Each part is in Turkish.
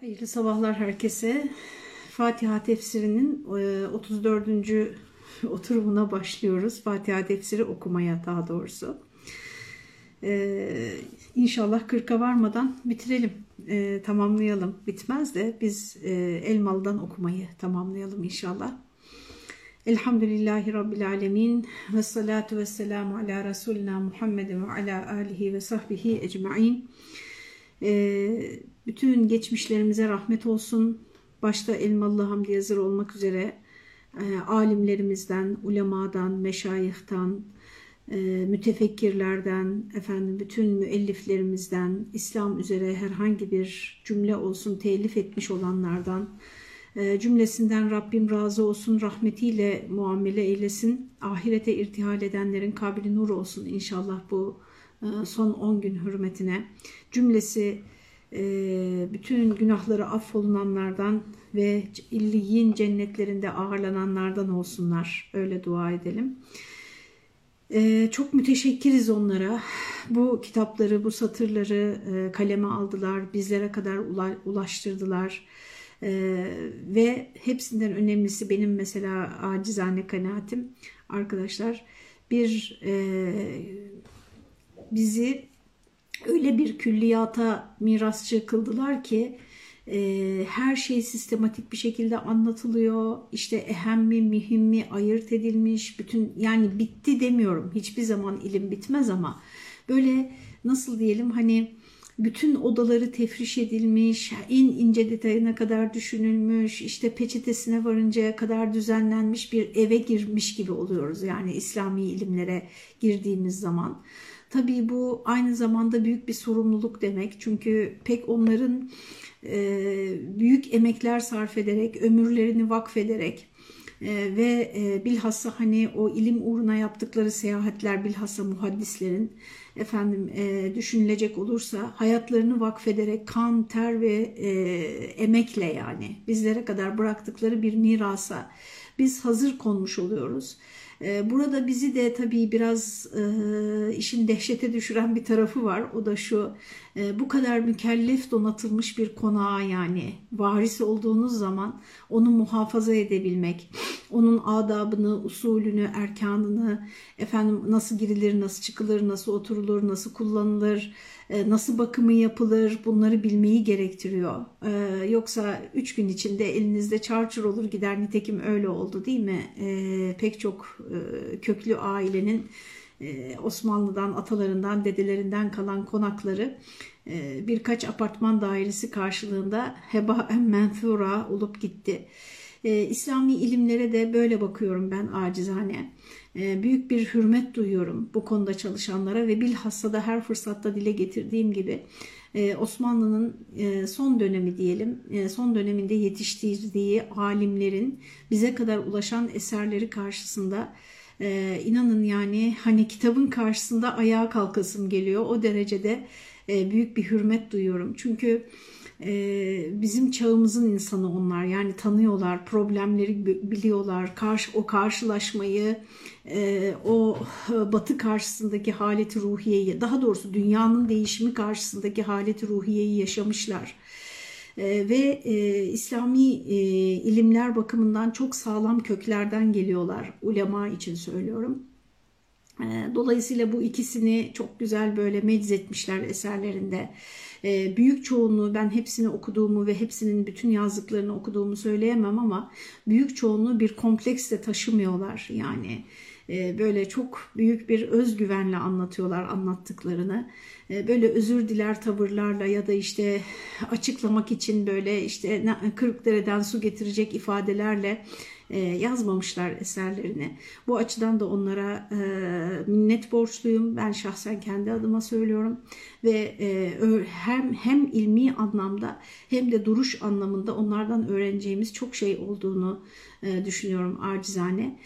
Hayırlı sabahlar herkese. Fatiha tefsirinin 34. E, oturumuna başlıyoruz. Fatiha tefsiri okumaya daha doğrusu. Ee, inşallah 40'a varmadan bitirelim, ee, tamamlayalım. Bitmez de biz e, Elmalı'dan okumayı tamamlayalım inşallah. Elhamdülillahi Rabbil Alemin ve salatu ve selamu ala Resulina Muhammedin ve ala alihi ve sahbihi ecma'in. Ee, bütün geçmişlerimize rahmet olsun. Başta Elmalı Hamdi Yazır olmak üzere e, alimlerimizden, ulemadan, meşayihtan, e, mütefekkirlerden, efendim bütün müelliflerimizden, İslam üzere herhangi bir cümle olsun telif etmiş olanlardan, e, cümlesinden Rabbim razı olsun, rahmetiyle muamele eylesin. Ahirete irtihal edenlerin kabri nur olsun inşallah bu son 10 gün hürmetine. Cümlesi ee, bütün günahları affolunanlardan ve illiyin cennetlerinde ağırlananlardan olsunlar. Öyle dua edelim. Ee, çok müteşekkiriz onlara. Bu kitapları, bu satırları e, kaleme aldılar, bizlere kadar ulaştırdılar. Ve hepsinden önemlisi benim mesela acizane kanaatim arkadaşlar bir e, bizi öyle bir külliyata mirasçı kıldılar ki e, her şey sistematik bir şekilde anlatılıyor. İşte ehem mi, mühim mi ayırt edilmiş. Bütün yani bitti demiyorum. Hiçbir zaman ilim bitmez ama böyle nasıl diyelim hani bütün odaları tefriş edilmiş, en ince detayına kadar düşünülmüş, işte peçetesine varıncaya kadar düzenlenmiş bir eve girmiş gibi oluyoruz. Yani İslami ilimlere girdiğimiz zaman. Tabii bu aynı zamanda büyük bir sorumluluk demek. Çünkü pek onların e, büyük emekler sarf ederek, ömürlerini vakfederek e, ve e, bilhassa hani o ilim uğruna yaptıkları seyahatler bilhassa muhaddislerin efendim düşünülecek olursa hayatlarını vakfederek kan, ter ve emekle yani bizlere kadar bıraktıkları bir mirasa biz hazır konmuş oluyoruz. Ee, burada bizi de tabii biraz e, işin dehşete düşüren bir tarafı var. O da şu e, bu kadar mükellef donatılmış bir konağa yani varisi olduğunuz zaman onu muhafaza edebilmek, onun adabını, usulünü, erkanını, efendim nasıl girilir, nasıl çıkılır, nasıl oturulur, nasıl kullanılır, nasıl bakımı yapılır bunları bilmeyi gerektiriyor. E, yoksa üç gün içinde elinizde çarçur olur gider nitekim öyle oldu değil mi? E, pek çok köklü ailenin Osmanlı'dan, atalarından, dedelerinden kalan konakları birkaç apartman dairesi karşılığında heba en menfura olup gitti. İslami ilimlere de böyle bakıyorum ben acizane. E, büyük bir hürmet duyuyorum bu konuda çalışanlara ve bilhassa da her fırsatta dile getirdiğim gibi e, Osmanlı'nın e, son dönemi diyelim, son döneminde yetiştirdiği alimlerin bize kadar ulaşan eserleri karşısında inanın yani hani kitabın karşısında ayağa kalkasım geliyor. O derecede büyük bir hürmet duyuyorum. Çünkü bizim çağımızın insanı onlar yani tanıyorlar problemleri biliyorlar karşı o karşılaşmayı o batı karşısındaki haleti ruhiyeyi daha doğrusu dünyanın değişimi karşısındaki haleti ruhiyeyi yaşamışlar ve İslami ilimler bakımından çok sağlam köklerden geliyorlar ulema için söylüyorum. Dolayısıyla bu ikisini çok güzel böyle meczetmişler eserlerinde. Ee, büyük çoğunluğu ben hepsini okuduğumu ve hepsinin bütün yazdıklarını okuduğumu söyleyemem ama büyük çoğunluğu bir kompleksle taşımıyorlar yani ee, böyle çok büyük bir özgüvenle anlatıyorlar anlattıklarını. Ee, böyle özür diler tavırlarla ya da işte açıklamak için böyle işte kırık dereden su getirecek ifadelerle e, yazmamışlar eserlerini. Bu açıdan da onlara e, minnet borçluyum. Ben şahsen kendi adıma söylüyorum ve e, hem hem ilmi anlamda hem de duruş anlamında onlardan öğreneceğimiz çok şey olduğunu düşünüyorum acizane.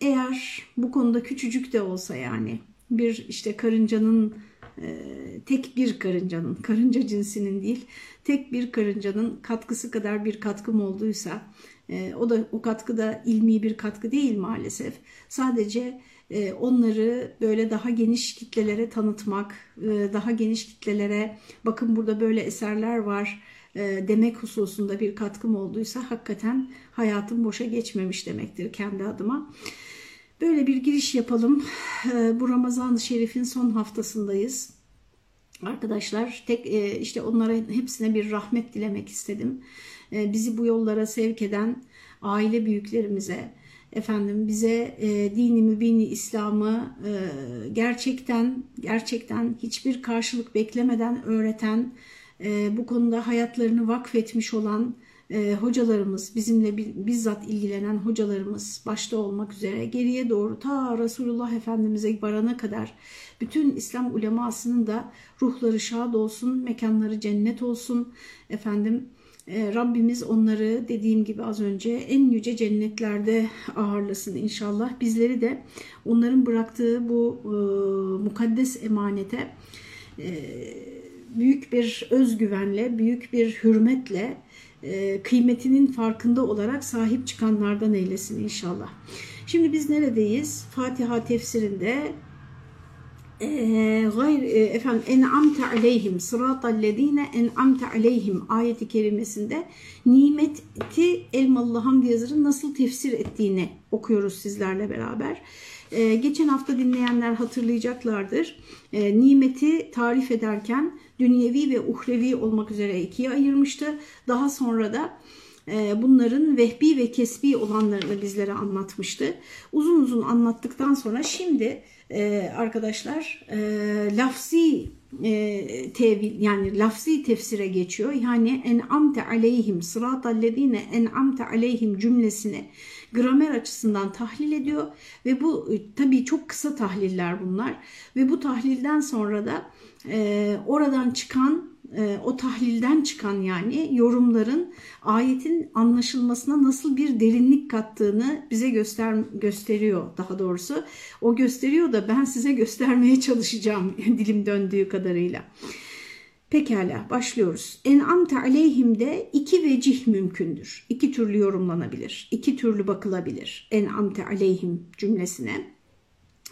Eğer bu konuda küçücük de olsa yani bir işte karıncanın tek bir karıncanın, karınca cinsinin değil, tek bir karıncanın katkısı kadar bir katkım olduysa E, o da o katkı da ilmi bir katkı değil maalesef. Sadece e, onları böyle daha geniş kitlelere tanıtmak, e, daha geniş kitlelere bakın burada böyle eserler var demek hususunda bir katkım olduysa hakikaten hayatım boşa geçmemiş demektir kendi adıma. Böyle bir giriş yapalım. Bu Ramazan-ı Şerif'in son haftasındayız. Arkadaşlar tek işte onlara hepsine bir rahmet dilemek istedim. Bizi bu yollara sevk eden aile büyüklerimize, efendim bize e, dini mübini İslam'ı e, gerçekten gerçekten hiçbir karşılık beklemeden öğreten, e, bu konuda hayatlarını vakfetmiş olan e, hocalarımız, bizimle bizzat ilgilenen hocalarımız başta olmak üzere geriye doğru ta Resulullah Efendimiz'e varana kadar bütün İslam ulemasının da ruhları şad olsun, mekanları cennet olsun. Efendim e, Rabbimiz onları dediğim gibi az önce en yüce cennetlerde ağırlasın inşallah. Bizleri de onların bıraktığı bu e, mukaddes emanete e, büyük bir özgüvenle, büyük bir hürmetle e, kıymetinin farkında olarak sahip çıkanlardan eylesin inşallah. Şimdi biz neredeyiz? Fatiha tefsirinde ee, gayr e, efendim en'amte aleyhim sıratallezine en'amte aleyhim ayeti kerimesinde nimeti Elmalı Hamdi Yazır'ın nasıl tefsir ettiğini okuyoruz sizlerle beraber. Geçen hafta dinleyenler hatırlayacaklardır. Nimeti tarif ederken dünyevi ve uhrevi olmak üzere ikiye ayırmıştı. Daha sonra da e, bunların vehbi ve kesbi olanlarını bizlere anlatmıştı. Uzun uzun anlattıktan sonra şimdi e, arkadaşlar e, lafzi tevil yani lafzi tefsire geçiyor. Yani en amte aleyhim sıratallezine en amte aleyhim cümlesini gramer açısından tahlil ediyor ve bu tabii çok kısa tahliller bunlar ve bu tahlilden sonra da e, oradan çıkan e, o tahlilden çıkan yani yorumların ayetin anlaşılmasına nasıl bir derinlik kattığını bize göster gösteriyor daha doğrusu. O gösteriyor da ben size göstermeye çalışacağım dilim döndüğü kadarıyla. Pekala başlıyoruz. En'amte aleyhimde iki vecih mümkündür. İki türlü yorumlanabilir. iki türlü bakılabilir. En'amte aleyhim cümlesine.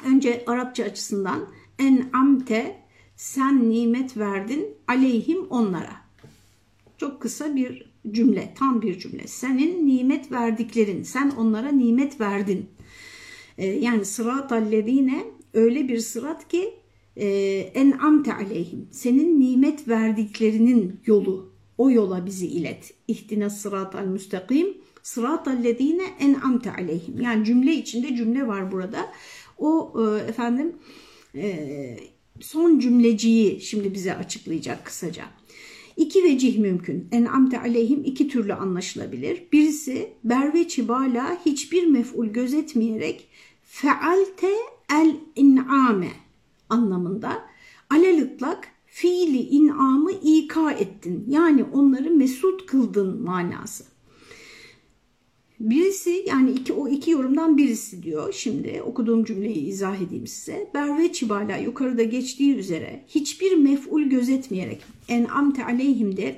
Önce Arapça açısından en'amte sen nimet verdin aleyhim onlara. Çok kısa bir cümle, tam bir cümle. Senin nimet verdiklerin, sen onlara nimet verdin. Ee, yani sırat allezine öyle bir sırat ki e, en amte aleyhim. Senin nimet verdiklerinin yolu, o yola bizi ilet. İhtina sırat al müstakim. Sırat allezine en amte aleyhim. Yani cümle içinde cümle var burada. O e, efendim e, son cümleciyi şimdi bize açıklayacak kısaca. İki vecih mümkün. En'amte aleyhim iki türlü anlaşılabilir. Birisi berve çibala hiçbir mef'ul gözetmeyerek fealte el in'ame anlamında alelıtlak fiili in'amı ika ettin. Yani onları mesut kıldın manası. Birisi yani iki, o iki yorumdan birisi diyor. Şimdi okuduğum cümleyi izah edeyim size. Berve çibala yukarıda geçtiği üzere hiçbir mef'ul gözetmeyerek en amte aleyhimde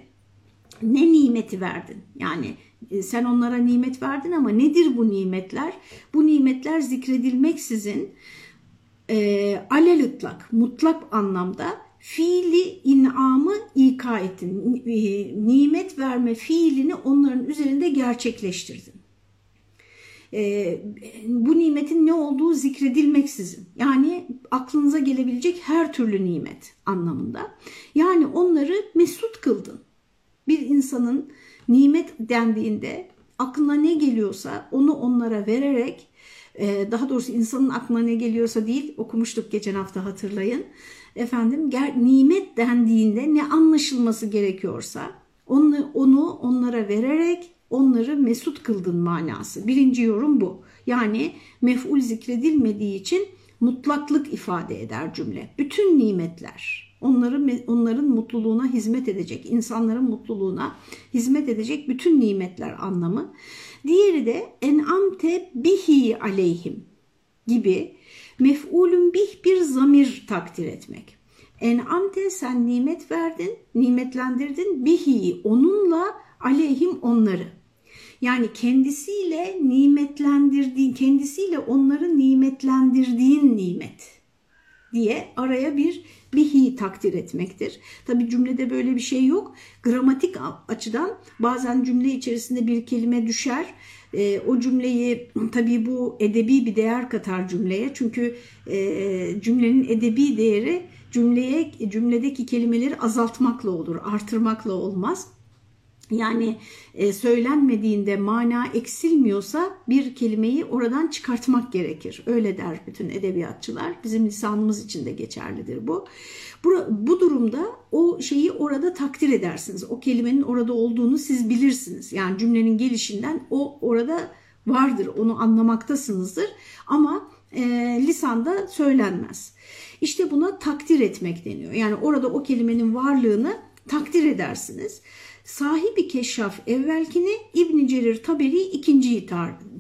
ne nimeti verdin? Yani e, sen onlara nimet verdin ama nedir bu nimetler? Bu nimetler zikredilmeksizin e, alelütlak, mutlak anlamda fiili inamı ika ettin. E, nimet verme fiilini onların üzerinde gerçekleştirdin e, bu nimetin ne olduğu zikredilmeksizin yani aklınıza gelebilecek her türlü nimet anlamında. Yani onları mesut kıldın. Bir insanın nimet dendiğinde aklına ne geliyorsa onu onlara vererek e, daha doğrusu insanın aklına ne geliyorsa değil okumuştuk geçen hafta hatırlayın. Efendim nimet dendiğinde ne anlaşılması gerekiyorsa onu, onu onlara vererek onları mesut kıldın manası. Birinci yorum bu. Yani mef'ul zikredilmediği için mutlaklık ifade eder cümle. Bütün nimetler onları onların mutluluğuna hizmet edecek, insanların mutluluğuna hizmet edecek bütün nimetler anlamı. Diğeri de en'amte bihi aleyhim gibi mef'ulün bih bir zamir takdir etmek. En'amte sen nimet verdin, nimetlendirdin bihi onunla aleyhim onları. Yani kendisiyle nimetlendirdiğin, kendisiyle onları nimetlendirdiğin nimet diye araya bir bihi takdir etmektir. Tabi cümlede böyle bir şey yok. Gramatik açıdan bazen cümle içerisinde bir kelime düşer. E, o cümleyi tabi bu edebi bir değer katar cümleye. Çünkü e, cümlenin edebi değeri cümleye cümledeki kelimeleri azaltmakla olur, artırmakla olmaz. Yani e, söylenmediğinde mana eksilmiyorsa bir kelimeyi oradan çıkartmak gerekir. Öyle der bütün edebiyatçılar. Bizim lisanımız için de geçerlidir bu. Bu, bu durumda o şeyi orada takdir edersiniz. O kelimenin orada olduğunu siz bilirsiniz. Yani cümlenin gelişinden o orada vardır. Onu anlamaktasınızdır. Ama e, lisanda söylenmez. İşte buna takdir etmek deniyor. Yani orada o kelimenin varlığını takdir edersiniz. Sahibi keşraf evvelkini İbn Cerir Taberi ikinciyi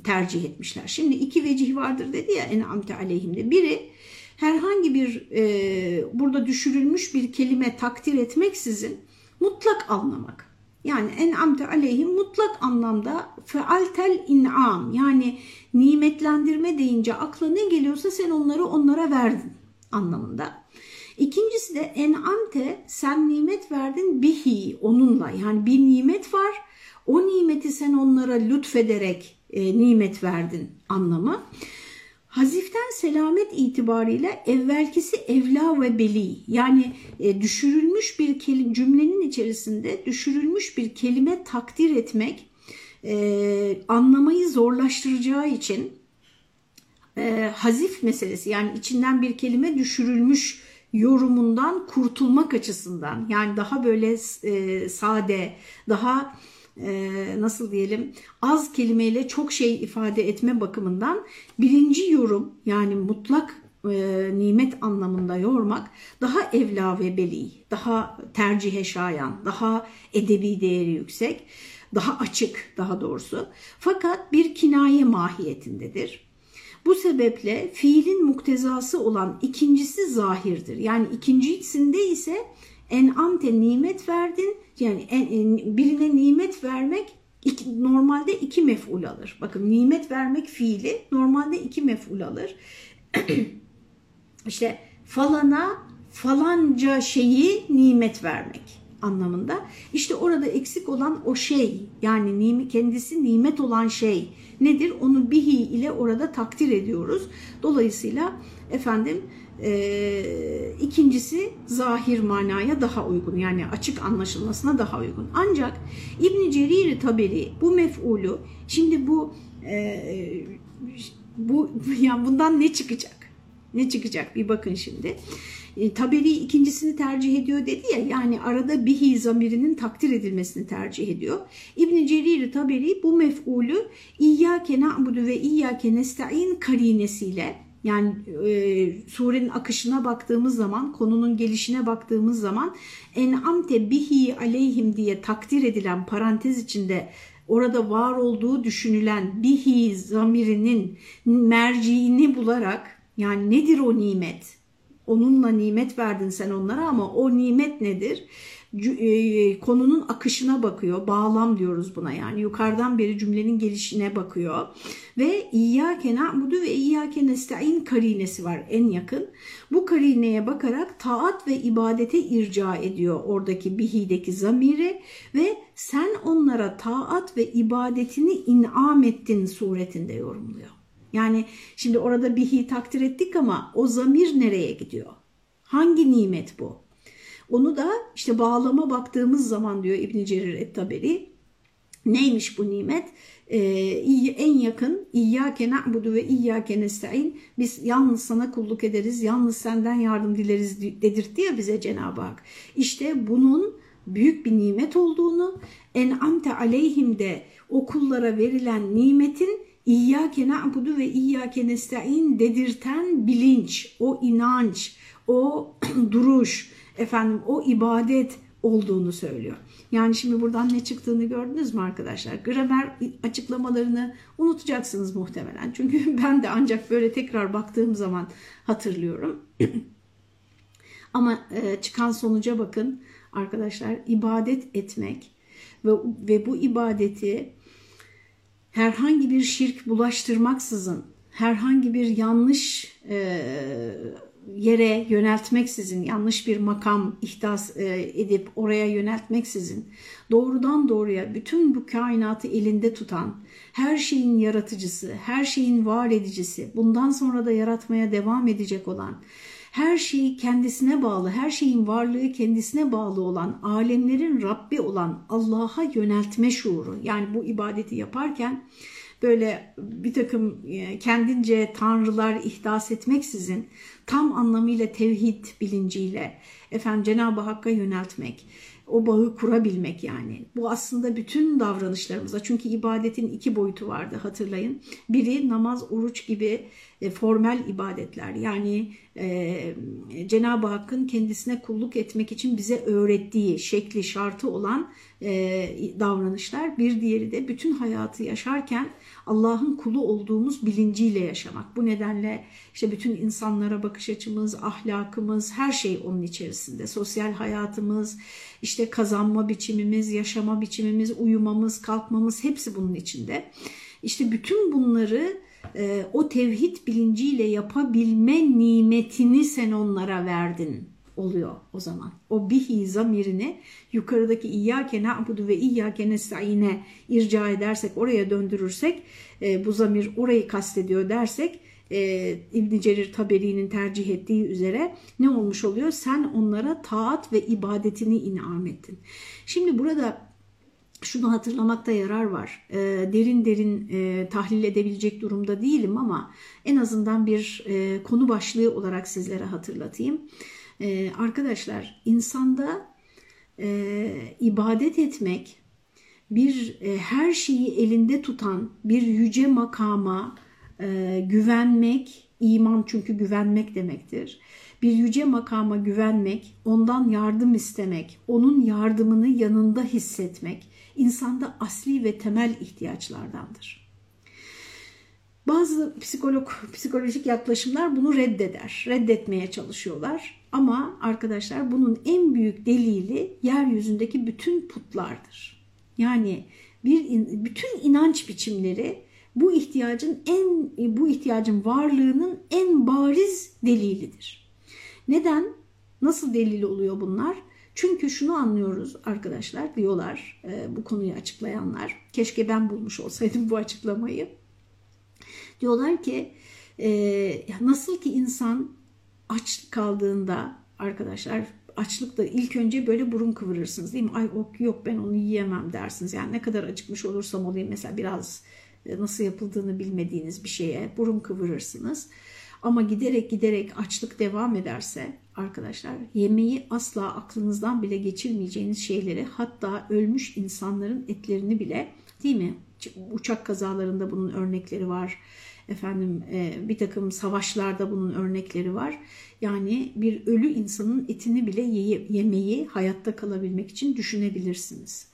tercih etmişler. Şimdi iki vecih vardır dedi ya en'amte aleyhimde. Biri herhangi bir e, burada düşürülmüş bir kelime takdir etmeksizin mutlak anlamak. Yani en'amte aleyhim mutlak anlamda fealtel in'am yani nimetlendirme deyince akla ne geliyorsa sen onları onlara verdin anlamında. İkincisi de en'amte sen nimet verdin bihi onunla yani bir nimet var o nimeti sen onlara lütfederek e, nimet verdin anlamı. Haziften selamet itibariyle evvelkisi evla ve beli yani e, düşürülmüş bir cümlenin içerisinde düşürülmüş bir kelime takdir etmek e, anlamayı zorlaştıracağı için e, hazif meselesi yani içinden bir kelime düşürülmüş yorumundan kurtulmak açısından yani daha böyle e, sade, daha e, nasıl diyelim az kelimeyle çok şey ifade etme bakımından birinci yorum yani mutlak e, nimet anlamında yormak daha evla ve beli, daha tercihe şayan, daha edebi değeri yüksek, daha açık daha doğrusu. Fakat bir kinaye mahiyetindedir. Bu sebeple fiilin muktezası olan ikincisi zahirdir. Yani ikincisinde ise en'amte nimet verdin. Yani birine nimet vermek iki, normalde iki mef'ul alır. Bakın nimet vermek fiili normalde iki mef'ul alır. İşte falana falanca şeyi nimet vermek anlamında. İşte orada eksik olan o şey yani kendisi nimet olan şey nedir? Onu bihi ile orada takdir ediyoruz. Dolayısıyla efendim e, ikincisi zahir manaya daha uygun yani açık anlaşılmasına daha uygun. Ancak İbn Cerir Taberi bu mef'ulu şimdi bu e, bu yani bundan ne çıkacak? Ne çıkacak? Bir bakın şimdi. E, taberi ikincisini tercih ediyor dedi ya yani arada bihi zamirinin takdir edilmesini tercih ediyor. İbn Cerir Taberi bu mef'ulü İyyâke na'budu ve İyyâke nesta'in karinesiyle yani e, surenin akışına baktığımız zaman, konunun gelişine baktığımız zaman en'amte bihi aleyhim diye takdir edilen parantez içinde orada var olduğu düşünülen bihi zamirinin merciini bularak yani nedir o nimet? Onunla nimet verdin sen onlara ama o nimet nedir? E, konunun akışına bakıyor. Bağlam diyoruz buna yani. Yukarıdan beri cümlenin gelişine bakıyor. Ve İyyâke na'budu ve İyyâke nesta'in karinesi var en yakın. Bu karineye bakarak taat ve ibadete irca ediyor oradaki bihideki zamiri ve sen onlara taat ve ibadetini inam ettin suretinde yorumluyor. Yani şimdi orada bihi takdir ettik ama o zamir nereye gidiyor? Hangi nimet bu? Onu da işte bağlama baktığımız zaman diyor İbn Cerir et-Taberi neymiş bu nimet? Ee, en yakın İyyâke na'budu ve İyyâke nesta'in biz yalnız sana kulluk ederiz, yalnız senden yardım dileriz dedirtti ya bize Cenab-ı Hak. İşte bunun büyük bir nimet olduğunu en'amte aleyhimde o kullara verilen nimetin İyyâke na'budu ve İyyâke nesta'in dedirten bilinç, o inanç, o duruş, efendim o ibadet olduğunu söylüyor. Yani şimdi buradan ne çıktığını gördünüz mü arkadaşlar? Gramer açıklamalarını unutacaksınız muhtemelen. Çünkü ben de ancak böyle tekrar baktığım zaman hatırlıyorum. Ama e, çıkan sonuca bakın arkadaşlar ibadet etmek ve, ve bu ibadeti herhangi bir şirk bulaştırmaksızın, herhangi bir yanlış e, yere yöneltmeksizin, yanlış bir makam ihdas e, edip oraya yöneltmeksizin, doğrudan doğruya bütün bu kainatı elinde tutan, her şeyin yaratıcısı, her şeyin var edicisi, bundan sonra da yaratmaya devam edecek olan, her şeyi kendisine bağlı, her şeyin varlığı kendisine bağlı olan, alemlerin Rabbi olan Allah'a yöneltme şuuru. Yani bu ibadeti yaparken böyle bir takım e, kendince tanrılar ihdas etmeksizin tam anlamıyla tevhid bilinciyle efendim Cenab-ı Hakk'a yöneltmek, o bağı kurabilmek yani. Bu aslında bütün davranışlarımızda çünkü ibadetin iki boyutu vardı hatırlayın. Biri namaz, oruç gibi e, formel ibadetler yani e, Cenab-ı Hakk'ın kendisine kulluk etmek için bize öğrettiği şekli şartı olan e, davranışlar. Bir diğeri de bütün hayatı yaşarken Allah'ın kulu olduğumuz bilinciyle yaşamak. Bu nedenle işte bütün insanlara bakış açımız, ahlakımız, her şey onun içerisinde. Sosyal hayatımız, işte kazanma biçimimiz, yaşama biçimimiz, uyumamız, kalkmamız hepsi bunun içinde. İşte bütün bunları e, o tevhid bilinciyle yapabilme nimetini sen onlara verdin oluyor o zaman. O bihi zamirini yukarıdaki İyyâke na'budu ve İyyâke nesta'ine irca edersek, oraya döndürürsek, e, bu zamir orayı kastediyor dersek, e, İbn Cerir Taberi'nin tercih ettiği üzere ne olmuş oluyor? Sen onlara taat ve ibadetini inam ettin. Şimdi burada şunu hatırlamakta yarar var. E, derin derin e, tahlil edebilecek durumda değilim ama en azından bir e, konu başlığı olarak sizlere hatırlatayım. E, arkadaşlar insanda e, ibadet etmek bir e, her şeyi elinde tutan bir yüce makama e, güvenmek, iman çünkü güvenmek demektir. Bir yüce makama güvenmek, ondan yardım istemek, onun yardımını yanında hissetmek insanda asli ve temel ihtiyaçlardandır. Bazı psikolog, psikolojik yaklaşımlar bunu reddeder, reddetmeye çalışıyorlar. Ama arkadaşlar bunun en büyük delili yeryüzündeki bütün putlardır. Yani bir bütün inanç biçimleri bu ihtiyacın en bu ihtiyacın varlığının en bariz delilidir. Neden? Nasıl delil oluyor bunlar? Çünkü şunu anlıyoruz arkadaşlar diyorlar e, bu konuyu açıklayanlar. Keşke ben bulmuş olsaydım bu açıklamayı. Diyorlar ki e, nasıl ki insan aç kaldığında arkadaşlar açlıkta ilk önce böyle burun kıvırırsınız değil mi? Ay ok yok ben onu yiyemem dersiniz. Yani ne kadar acıkmış olursam olayım mesela biraz e, nasıl yapıldığını bilmediğiniz bir şeye burun kıvırırsınız. Ama giderek giderek açlık devam ederse arkadaşlar yemeği asla aklınızdan bile geçirmeyeceğiniz şeyleri hatta ölmüş insanların etlerini bile değil mi? Uçak kazalarında bunun örnekleri var. Efendim e, bir takım savaşlarda bunun örnekleri var. Yani bir ölü insanın etini bile yemeyi hayatta kalabilmek için düşünebilirsiniz.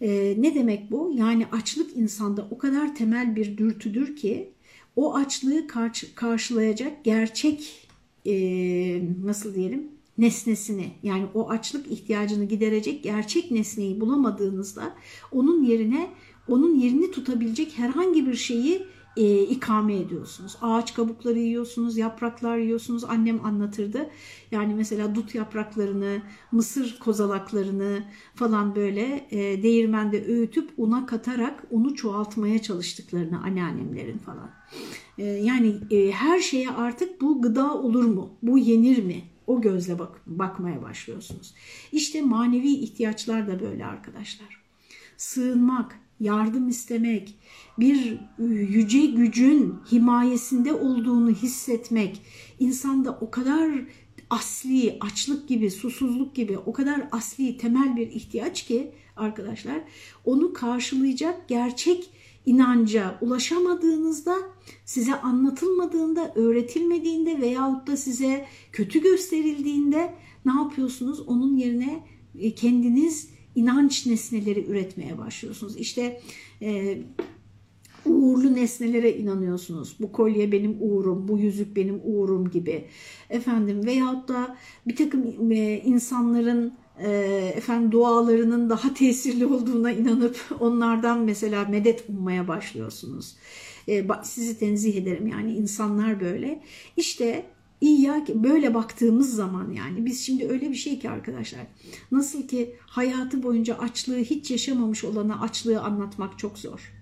E, ne demek bu? Yani açlık insanda o kadar temel bir dürtüdür ki o açlığı karşılayacak gerçek e, nasıl diyelim nesnesini yani o açlık ihtiyacını giderecek gerçek nesneyi bulamadığınızda onun yerine onun yerini tutabilecek herhangi bir şeyi e, ikame ediyorsunuz. Ağaç kabukları yiyorsunuz, yapraklar yiyorsunuz. Annem anlatırdı. Yani mesela dut yapraklarını, mısır kozalaklarını falan böyle e, değirmende öğütüp una katarak onu çoğaltmaya çalıştıklarını anneannemlerin falan. E, yani e, her şeye artık bu gıda olur mu? Bu yenir mi? O gözle bak bakmaya başlıyorsunuz. İşte manevi ihtiyaçlar da böyle arkadaşlar. Sığınmak, yardım istemek, bir yüce gücün himayesinde olduğunu hissetmek insanda o kadar asli, açlık gibi, susuzluk gibi o kadar asli, temel bir ihtiyaç ki arkadaşlar onu karşılayacak gerçek inanca ulaşamadığınızda, size anlatılmadığında, öğretilmediğinde veyahut da size kötü gösterildiğinde ne yapıyorsunuz? Onun yerine e, kendiniz inanç nesneleri üretmeye başlıyorsunuz. İşte e, uğurlu nesnelere inanıyorsunuz. Bu kolye benim uğurum, bu yüzük benim uğurum gibi. Efendim veyahut da bir takım e, insanların e, efendim dualarının daha tesirli olduğuna inanıp onlardan mesela medet ummaya başlıyorsunuz. E, sizi tenzih ederim yani insanlar böyle. İşte İyya böyle baktığımız zaman yani biz şimdi öyle bir şey ki arkadaşlar nasıl ki hayatı boyunca açlığı hiç yaşamamış olana açlığı anlatmak çok zor.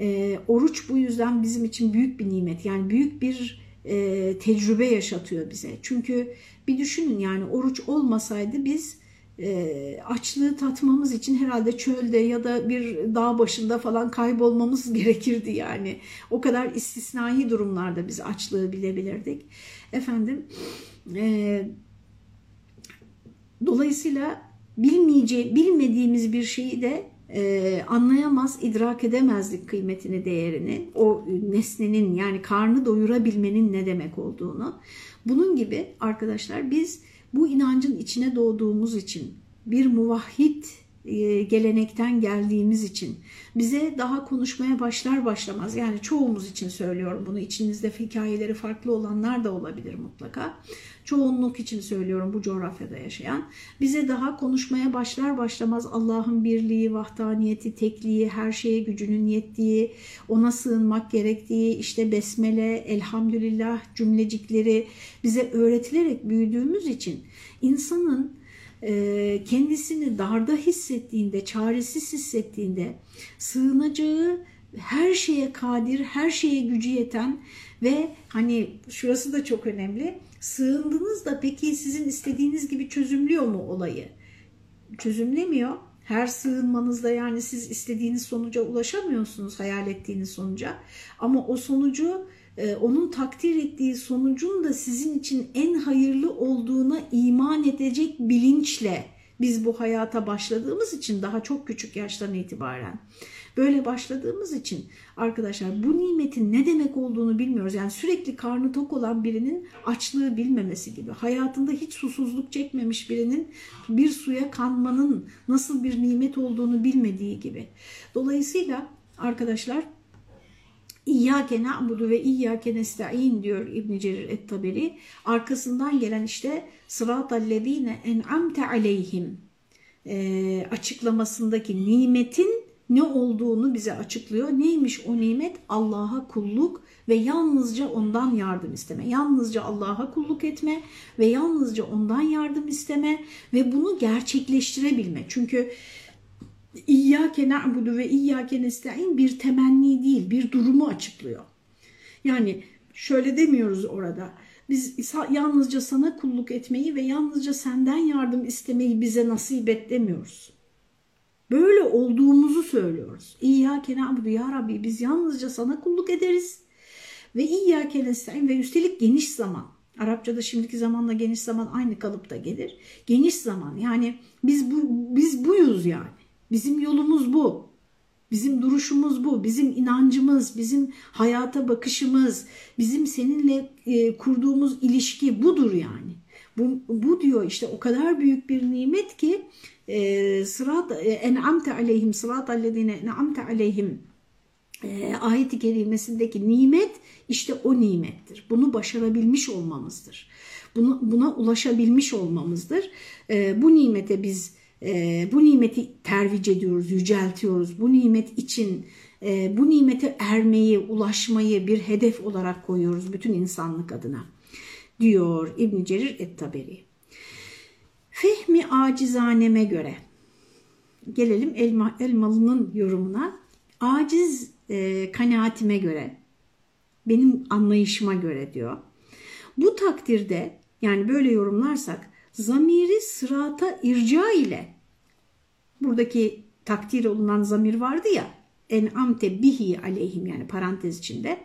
E, oruç bu yüzden bizim için büyük bir nimet yani büyük bir e, tecrübe yaşatıyor bize. Çünkü bir düşünün yani oruç olmasaydı biz e, açlığı tatmamız için herhalde çölde ya da bir dağ başında falan kaybolmamız gerekirdi yani. O kadar istisnai durumlarda biz açlığı bilebilirdik. Efendim e, dolayısıyla bilmeyece bilmediğimiz bir şeyi de e, anlayamaz, idrak edemezdik kıymetini, değerini. O nesnenin yani karnı doyurabilmenin ne demek olduğunu. Bunun gibi arkadaşlar biz bu inancın içine doğduğumuz için, bir muvahhid gelenekten geldiğimiz için. Bize daha konuşmaya başlar başlamaz yani çoğumuz için söylüyorum bunu içinizde hikayeleri farklı olanlar da olabilir mutlaka. Çoğunluk için söylüyorum bu coğrafyada yaşayan. Bize daha konuşmaya başlar başlamaz Allah'ın birliği, vahdaniyeti, tekliği, her şeye gücünün yettiği, ona sığınmak gerektiği, işte besmele, elhamdülillah cümlecikleri bize öğretilerek büyüdüğümüz için insanın e, kendisini darda hissettiğinde, çaresiz hissettiğinde sığınacağı her şeye kadir, her şeye gücü yeten ve hani şurası da çok önemli. Sığındınız da peki sizin istediğiniz gibi çözümlüyor mu olayı? Çözümlemiyor. Her sığınmanızda yani siz istediğiniz sonuca ulaşamıyorsunuz hayal ettiğiniz sonuca. Ama o sonucu onun takdir ettiği sonucun da sizin için en hayırlı olduğuna iman edecek bilinçle biz bu hayata başladığımız için daha çok küçük yaştan itibaren böyle başladığımız için arkadaşlar bu nimetin ne demek olduğunu bilmiyoruz. Yani sürekli karnı tok olan birinin açlığı bilmemesi gibi. Hayatında hiç susuzluk çekmemiş birinin bir suya kanmanın nasıl bir nimet olduğunu bilmediği gibi. Dolayısıyla arkadaşlar İyyâke na'budu ve iyyâke nesta'in diyor İbn Cerir et-Taberi. Arkasından gelen işte sıratallezîne en'amte aleyhim e, açıklamasındaki nimetin ne olduğunu bize açıklıyor. Neymiş o nimet? Allah'a kulluk ve yalnızca ondan yardım isteme. Yalnızca Allah'a kulluk etme ve yalnızca ondan yardım isteme ve bunu gerçekleştirebilme. Çünkü İyyâke na'budu ve iyyâke nesta'in bir temenni değil, bir durumu açıklıyor. Yani şöyle demiyoruz orada. Biz yalnızca sana kulluk etmeyi ve yalnızca senden yardım istemeyi bize nasip et demiyoruz. Böyle olduğumuzu söylüyoruz. İyyâke na'budu ya Rabbi biz yalnızca sana kulluk ederiz. Ve İyyâke nesta'in ve üstelik geniş zaman. Arapçada şimdiki zamanla geniş zaman aynı kalıpta gelir. Geniş zaman yani biz bu biz buyuz yani. Bizim yolumuz bu. Bizim duruşumuz bu, bizim inancımız, bizim hayata bakışımız, bizim seninle e, kurduğumuz ilişki budur yani. Bu, bu diyor işte o kadar büyük bir nimet ki e, sırat e, en'amte aleyhim sırat allezine en'amte aleyhim e, ayet-i kerimesindeki nimet işte o nimettir. Bunu başarabilmiş olmamızdır. Bunu, buna ulaşabilmiş olmamızdır. E, bu nimete biz e, bu nimeti tervic ediyoruz, yüceltiyoruz. Bu nimet için e, bu nimete ermeyi, ulaşmayı bir hedef olarak koyuyoruz bütün insanlık adına diyor İbn Cerir et-Taberi. Fehmi acizaneme göre gelelim Elma, Elmalı'nın yorumuna. Aciz e, kanaatime göre, benim anlayışıma göre diyor. Bu takdirde yani böyle yorumlarsak zamiri sırata irca ile buradaki takdir olunan zamir vardı ya en amte bihi aleyhim yani parantez içinde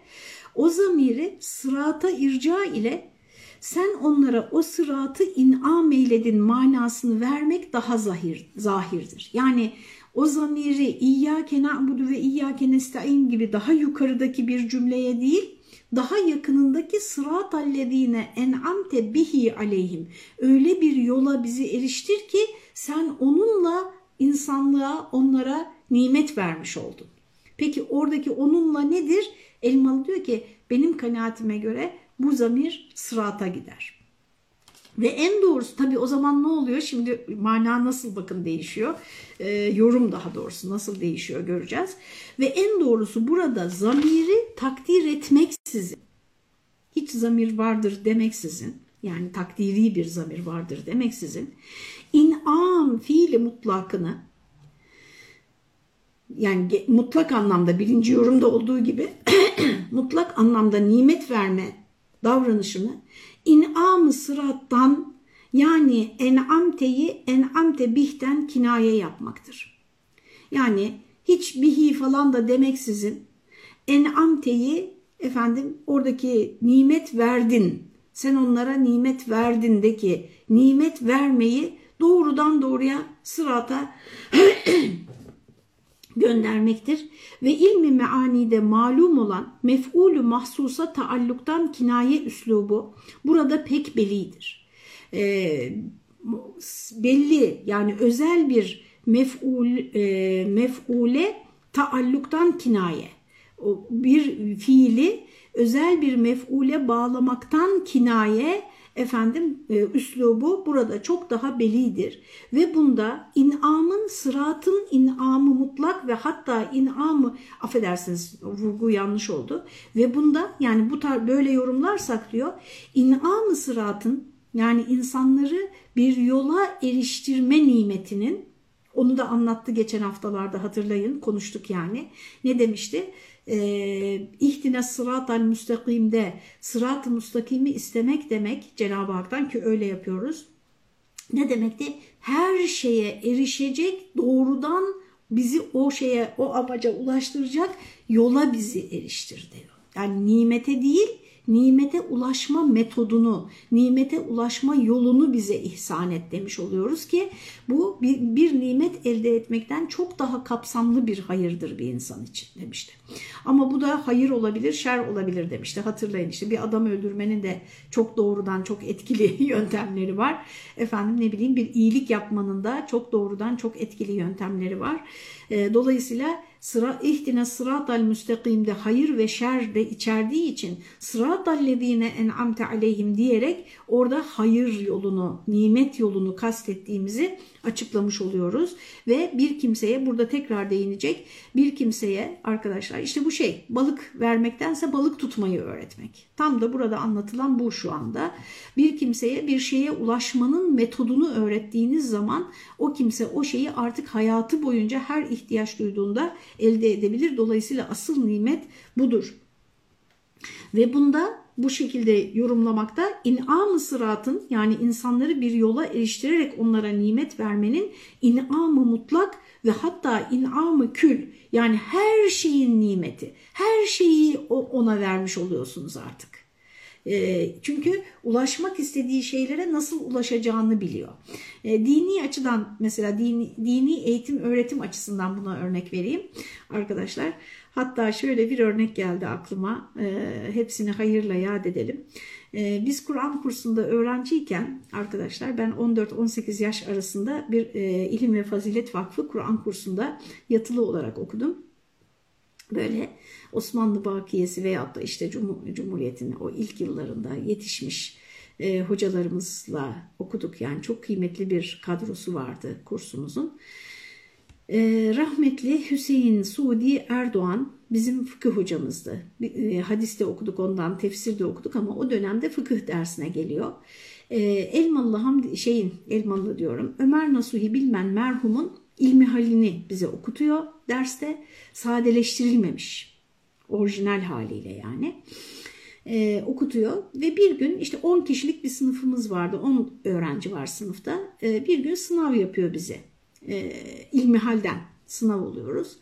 o zamiri sırata irca ile sen onlara o sıratı inam eyledin manasını vermek daha zahir, zahirdir. Yani o zamiri İyyâke na'budu ve İyyâke nesta'in gibi daha yukarıdaki bir cümleye değil, daha yakınındaki sırat allezine en'amte bihi aleyhim. Öyle bir yola bizi eriştir ki sen onunla insanlığa onlara nimet vermiş oldun. Peki oradaki onunla nedir? Elmalı diyor ki benim kanaatime göre bu zamir sırata gider. Ve en doğrusu tabii o zaman ne oluyor? Şimdi mana nasıl bakın değişiyor. E, yorum daha doğrusu nasıl değişiyor göreceğiz. Ve en doğrusu burada zamiri takdir etmeksizin, hiç zamir vardır demeksizin, yani takdiri bir zamir vardır demeksizin, in'am fiili mutlakını, yani mutlak anlamda birinci yorumda olduğu gibi mutlak anlamda nimet verme davranışını in'am-ı sırattan yani en'amteyi en'amte bihten kinaye yapmaktır. Yani hiç bihi falan da demeksizin en'amteyi efendim oradaki nimet verdin sen onlara nimet verdindeki nimet vermeyi doğrudan doğruya sırata göndermektir ve ilmi meanide malum olan mef'ulü mahsusa taalluktan kinaye üslubu burada pek belidir. E, belli yani özel bir mef'ul e, mef'ule taalluktan kinaye. Bir fiili özel bir mef'ule bağlamaktan kinaye efendim e, üslubu burada çok daha belidir. Ve bunda inamın sıratın inamı mutlak ve hatta inamı affedersiniz vurgu yanlış oldu. Ve bunda yani bu tar böyle yorumlarsak diyor inamı sıratın yani insanları bir yola eriştirme nimetinin onu da anlattı geçen haftalarda hatırlayın konuştuk yani. Ne demişti? E, ihtine sıratal müstakimde sırat-ı müstakimi istemek demek Cenab-ı Hak'tan ki öyle yapıyoruz. Ne demekti? Her şeye erişecek doğrudan bizi o şeye o amaca ulaştıracak yola bizi eriştir diyor. Yani nimete değil nimete ulaşma metodunu, nimete ulaşma yolunu bize ihsan et demiş oluyoruz ki bu bir, bir nimet elde etmekten çok daha kapsamlı bir hayırdır bir insan için demişti. Ama bu da hayır olabilir, şer olabilir demişti. Hatırlayın işte bir adam öldürmenin de çok doğrudan çok etkili yöntemleri var. Efendim ne bileyim bir iyilik yapmanın da çok doğrudan çok etkili yöntemleri var. Dolayısıyla sıra ihtine sıratal müstakimde hayır ve şer de içerdiği için sıratal lezine en'amte aleyhim diyerek orada hayır yolunu, nimet yolunu kastettiğimizi açıklamış oluyoruz. Ve bir kimseye burada tekrar değinecek bir kimseye arkadaşlar işte bu şey balık vermektense balık tutmayı öğretmek. Tam da burada anlatılan bu şu anda. Bir kimseye bir şeye ulaşmanın metodunu öğrettiğiniz zaman o kimse o şeyi artık hayatı boyunca her ihtiyaç duyduğunda elde edebilir. Dolayısıyla asıl nimet budur. Ve bunda bu şekilde yorumlamakta inam-ı sıratın yani insanları bir yola eriştirerek onlara nimet vermenin inamı mutlak ve hatta inamı kül yani her şeyin nimeti her şeyi ona vermiş oluyorsunuz artık. E, çünkü ulaşmak istediği şeylere nasıl ulaşacağını biliyor. E, dini açıdan mesela dini, dini eğitim öğretim açısından buna örnek vereyim arkadaşlar. Hatta şöyle bir örnek geldi aklıma. E, hepsini hayırla yad edelim. E, biz Kur'an kursunda öğrenciyken arkadaşlar ben 14-18 yaş arasında bir e, İlim ve Fazilet Vakfı Kur'an kursunda yatılı olarak okudum. Böyle Osmanlı Bakiyesi veyahut da işte Cum Cumhuriyet'in o ilk yıllarında yetişmiş e, hocalarımızla okuduk. Yani çok kıymetli bir kadrosu vardı kursumuzun. E, rahmetli Hüseyin Suudi Erdoğan bizim fıkıh hocamızdı. E, hadiste okuduk ondan, tefsirde okuduk ama o dönemde fıkıh dersine geliyor. E, Elmalı Hamdi, şeyin Elmalı diyorum Ömer Nasuhi Bilmen merhumun ilmi halini bize okutuyor derste. Sadeleştirilmemiş. Orijinal haliyle yani. Ee, okutuyor ve bir gün işte 10 kişilik bir sınıfımız vardı. 10 öğrenci var sınıfta. Ee, bir gün sınav yapıyor bize. Ee, ilmihalden sınav oluyoruz.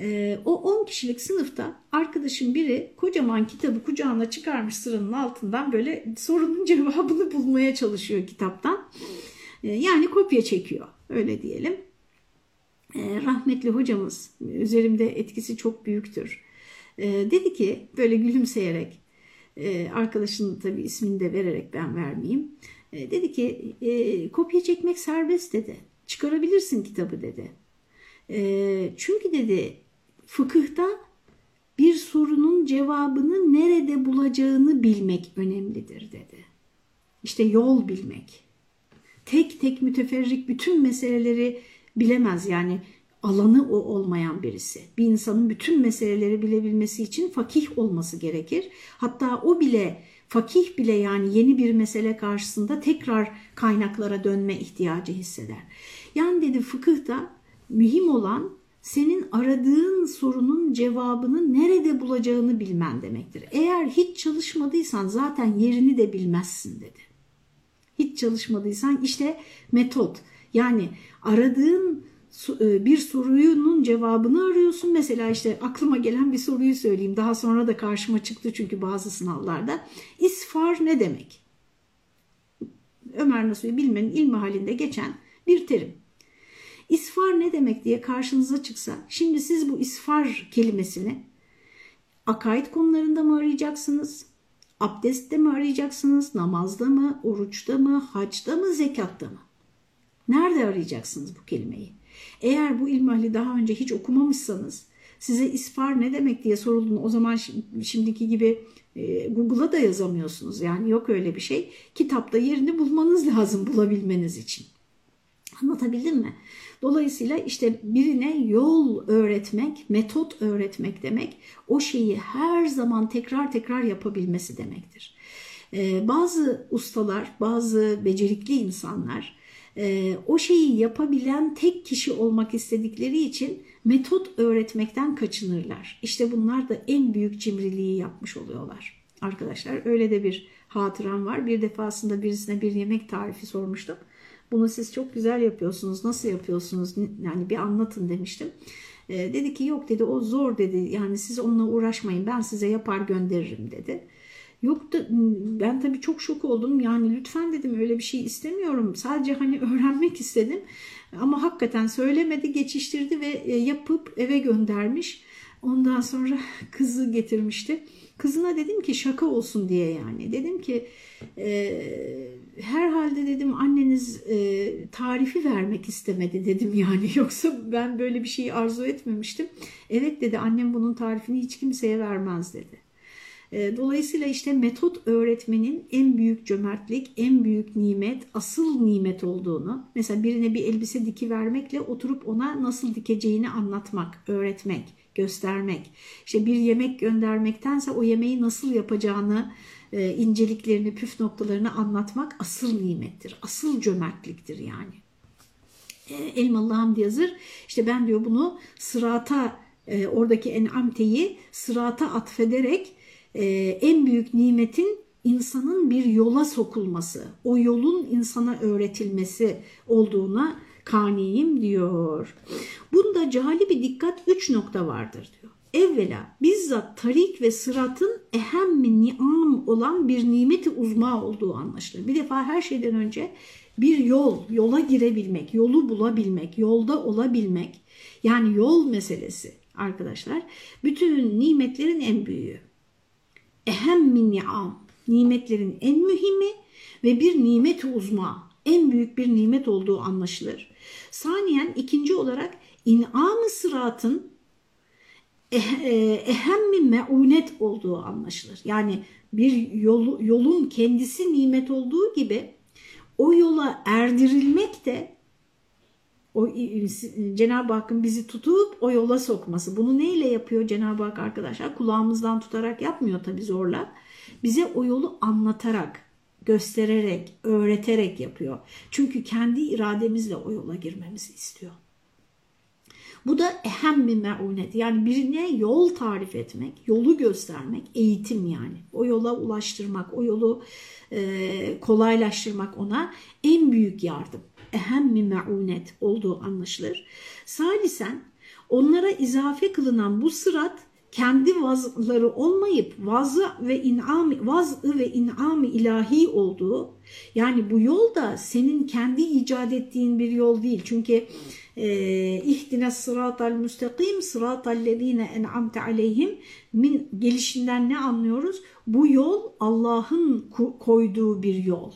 Ee, o 10 kişilik sınıfta arkadaşım biri kocaman kitabı kucağına çıkarmış sıranın altından böyle sorunun cevabını bulmaya çalışıyor kitaptan. Ee, yani kopya çekiyor öyle diyelim. Ee, rahmetli hocamız üzerimde etkisi çok büyüktür. Ee, dedi ki böyle gülümseyerek e, arkadaşının tabii ismini de vererek ben vermeyeyim. E, dedi ki e, kopya çekmek serbest dedi. Çıkarabilirsin kitabı dedi. çünkü dedi fıkıhta bir sorunun cevabını nerede bulacağını bilmek önemlidir dedi. İşte yol bilmek. Tek tek müteferrik bütün meseleleri bilemez yani alanı o olmayan birisi. Bir insanın bütün meseleleri bilebilmesi için fakih olması gerekir. Hatta o bile fakih bile yani yeni bir mesele karşısında tekrar kaynaklara dönme ihtiyacı hisseder. Yani dedi fıkıhta mühim olan senin aradığın sorunun cevabını nerede bulacağını bilmen demektir. Eğer hiç çalışmadıysan zaten yerini de bilmezsin dedi. Hiç çalışmadıysan işte metot yani aradığın bir sorunun cevabını arıyorsun. Mesela işte aklıma gelen bir soruyu söyleyeyim. Daha sonra da karşıma çıktı çünkü bazı sınavlarda. İsfar ne demek? Ömer Nasuhi bilmenin ilmi halinde geçen bir terim. İsfar ne demek diye karşınıza çıksa, şimdi siz bu isfar kelimesini akaid konularında mı arayacaksınız? Abdestte mi arayacaksınız? Namazda mı? Oruçta mı? Hacda mı? Zekatta mı? Nerede arayacaksınız bu kelimeyi? Eğer bu ilmihali daha önce hiç okumamışsanız size isfar ne demek diye sorulduğunu o zaman şimdiki gibi e, Google'a da yazamıyorsunuz. Yani yok öyle bir şey. Kitapta yerini bulmanız lazım bulabilmeniz için. Anlatabildim mi? Dolayısıyla işte birine yol öğretmek, metot öğretmek demek o şeyi her zaman tekrar tekrar yapabilmesi demektir. Ee, bazı ustalar, bazı becerikli insanlar e, o şeyi yapabilen tek kişi olmak istedikleri için metot öğretmekten kaçınırlar. İşte bunlar da en büyük cimriliği yapmış oluyorlar. Arkadaşlar öyle de bir hatıram var. Bir defasında birisine bir yemek tarifi sormuştum. Bunu siz çok güzel yapıyorsunuz. Nasıl yapıyorsunuz? Yani bir anlatın demiştim. E, dedi ki yok dedi o zor dedi. Yani siz onunla uğraşmayın ben size yapar gönderirim dedi. Yok da ben tabii çok şok oldum. Yani lütfen dedim öyle bir şey istemiyorum. Sadece hani öğrenmek istedim. Ama hakikaten söylemedi, geçiştirdi ve e, yapıp eve göndermiş. Ondan sonra kızı getirmişti. Kızına dedim ki şaka olsun diye yani. Dedim ki e, herhalde dedim anneniz e, tarifi vermek istemedi dedim yani. Yoksa ben böyle bir şeyi arzu etmemiştim. Evet dedi annem bunun tarifini hiç kimseye vermez dedi. E, dolayısıyla işte metot öğretmenin en büyük cömertlik, en büyük nimet, asıl nimet olduğunu, mesela birine bir elbise diki vermekle oturup ona nasıl dikeceğini anlatmak, öğretmek, göstermek. İşte bir yemek göndermektense o yemeği nasıl yapacağını, e, inceliklerini, püf noktalarını anlatmak asıl nimettir, asıl cömertliktir yani. E, Elmalı Hamdi yazır, işte ben diyor bunu sırata, oradaki enamteyi sırata atfederek e, en büyük nimetin insanın bir yola sokulması, o yolun insana öğretilmesi olduğuna kaniyim diyor. Bunda cali bir dikkat üç nokta vardır diyor. Evvela bizzat tarik ve sıratın ehem ni'am olan bir nimeti uzma olduğu anlaşılır. Bir defa her şeyden önce bir yol, yola girebilmek, yolu bulabilmek, yolda olabilmek yani yol meselesi arkadaşlar bütün nimetlerin en büyüğü ehem min ni'am nimetlerin en mühimi ve bir nimet uzma en büyük bir nimet olduğu anlaşılır. Saniyen ikinci olarak in'am-ı sıratın eh, e, ehem mi meunet olduğu anlaşılır. Yani bir yol, yolun kendisi nimet olduğu gibi o yola erdirilmek de o Cenab-ı Hakk'ın bizi tutup o yola sokması. Bunu neyle yapıyor Cenab-ı Hak arkadaşlar? Kulağımızdan tutarak yapmıyor tabii zorla. Bize o yolu anlatarak, göstererek, öğreterek yapıyor. Çünkü kendi irademizle o yola girmemizi istiyor. Bu da ehem bir meunet. Yani birine yol tarif etmek, yolu göstermek, eğitim yani. O yola ulaştırmak, o yolu e, kolaylaştırmak ona en büyük yardım ehemmi meunet olduğu anlaşılır. Salisen onlara izafe kılınan bu sırat kendi vazları olmayıp vazı ve inami vazı ve inami ilahi olduğu yani bu yol da senin kendi icat ettiğin bir yol değil. Çünkü e, ihdine sıratal müstakim sıratal lezine en'amte aleyhim min gelişinden ne anlıyoruz? Bu yol Allah'ın koyduğu bir yol.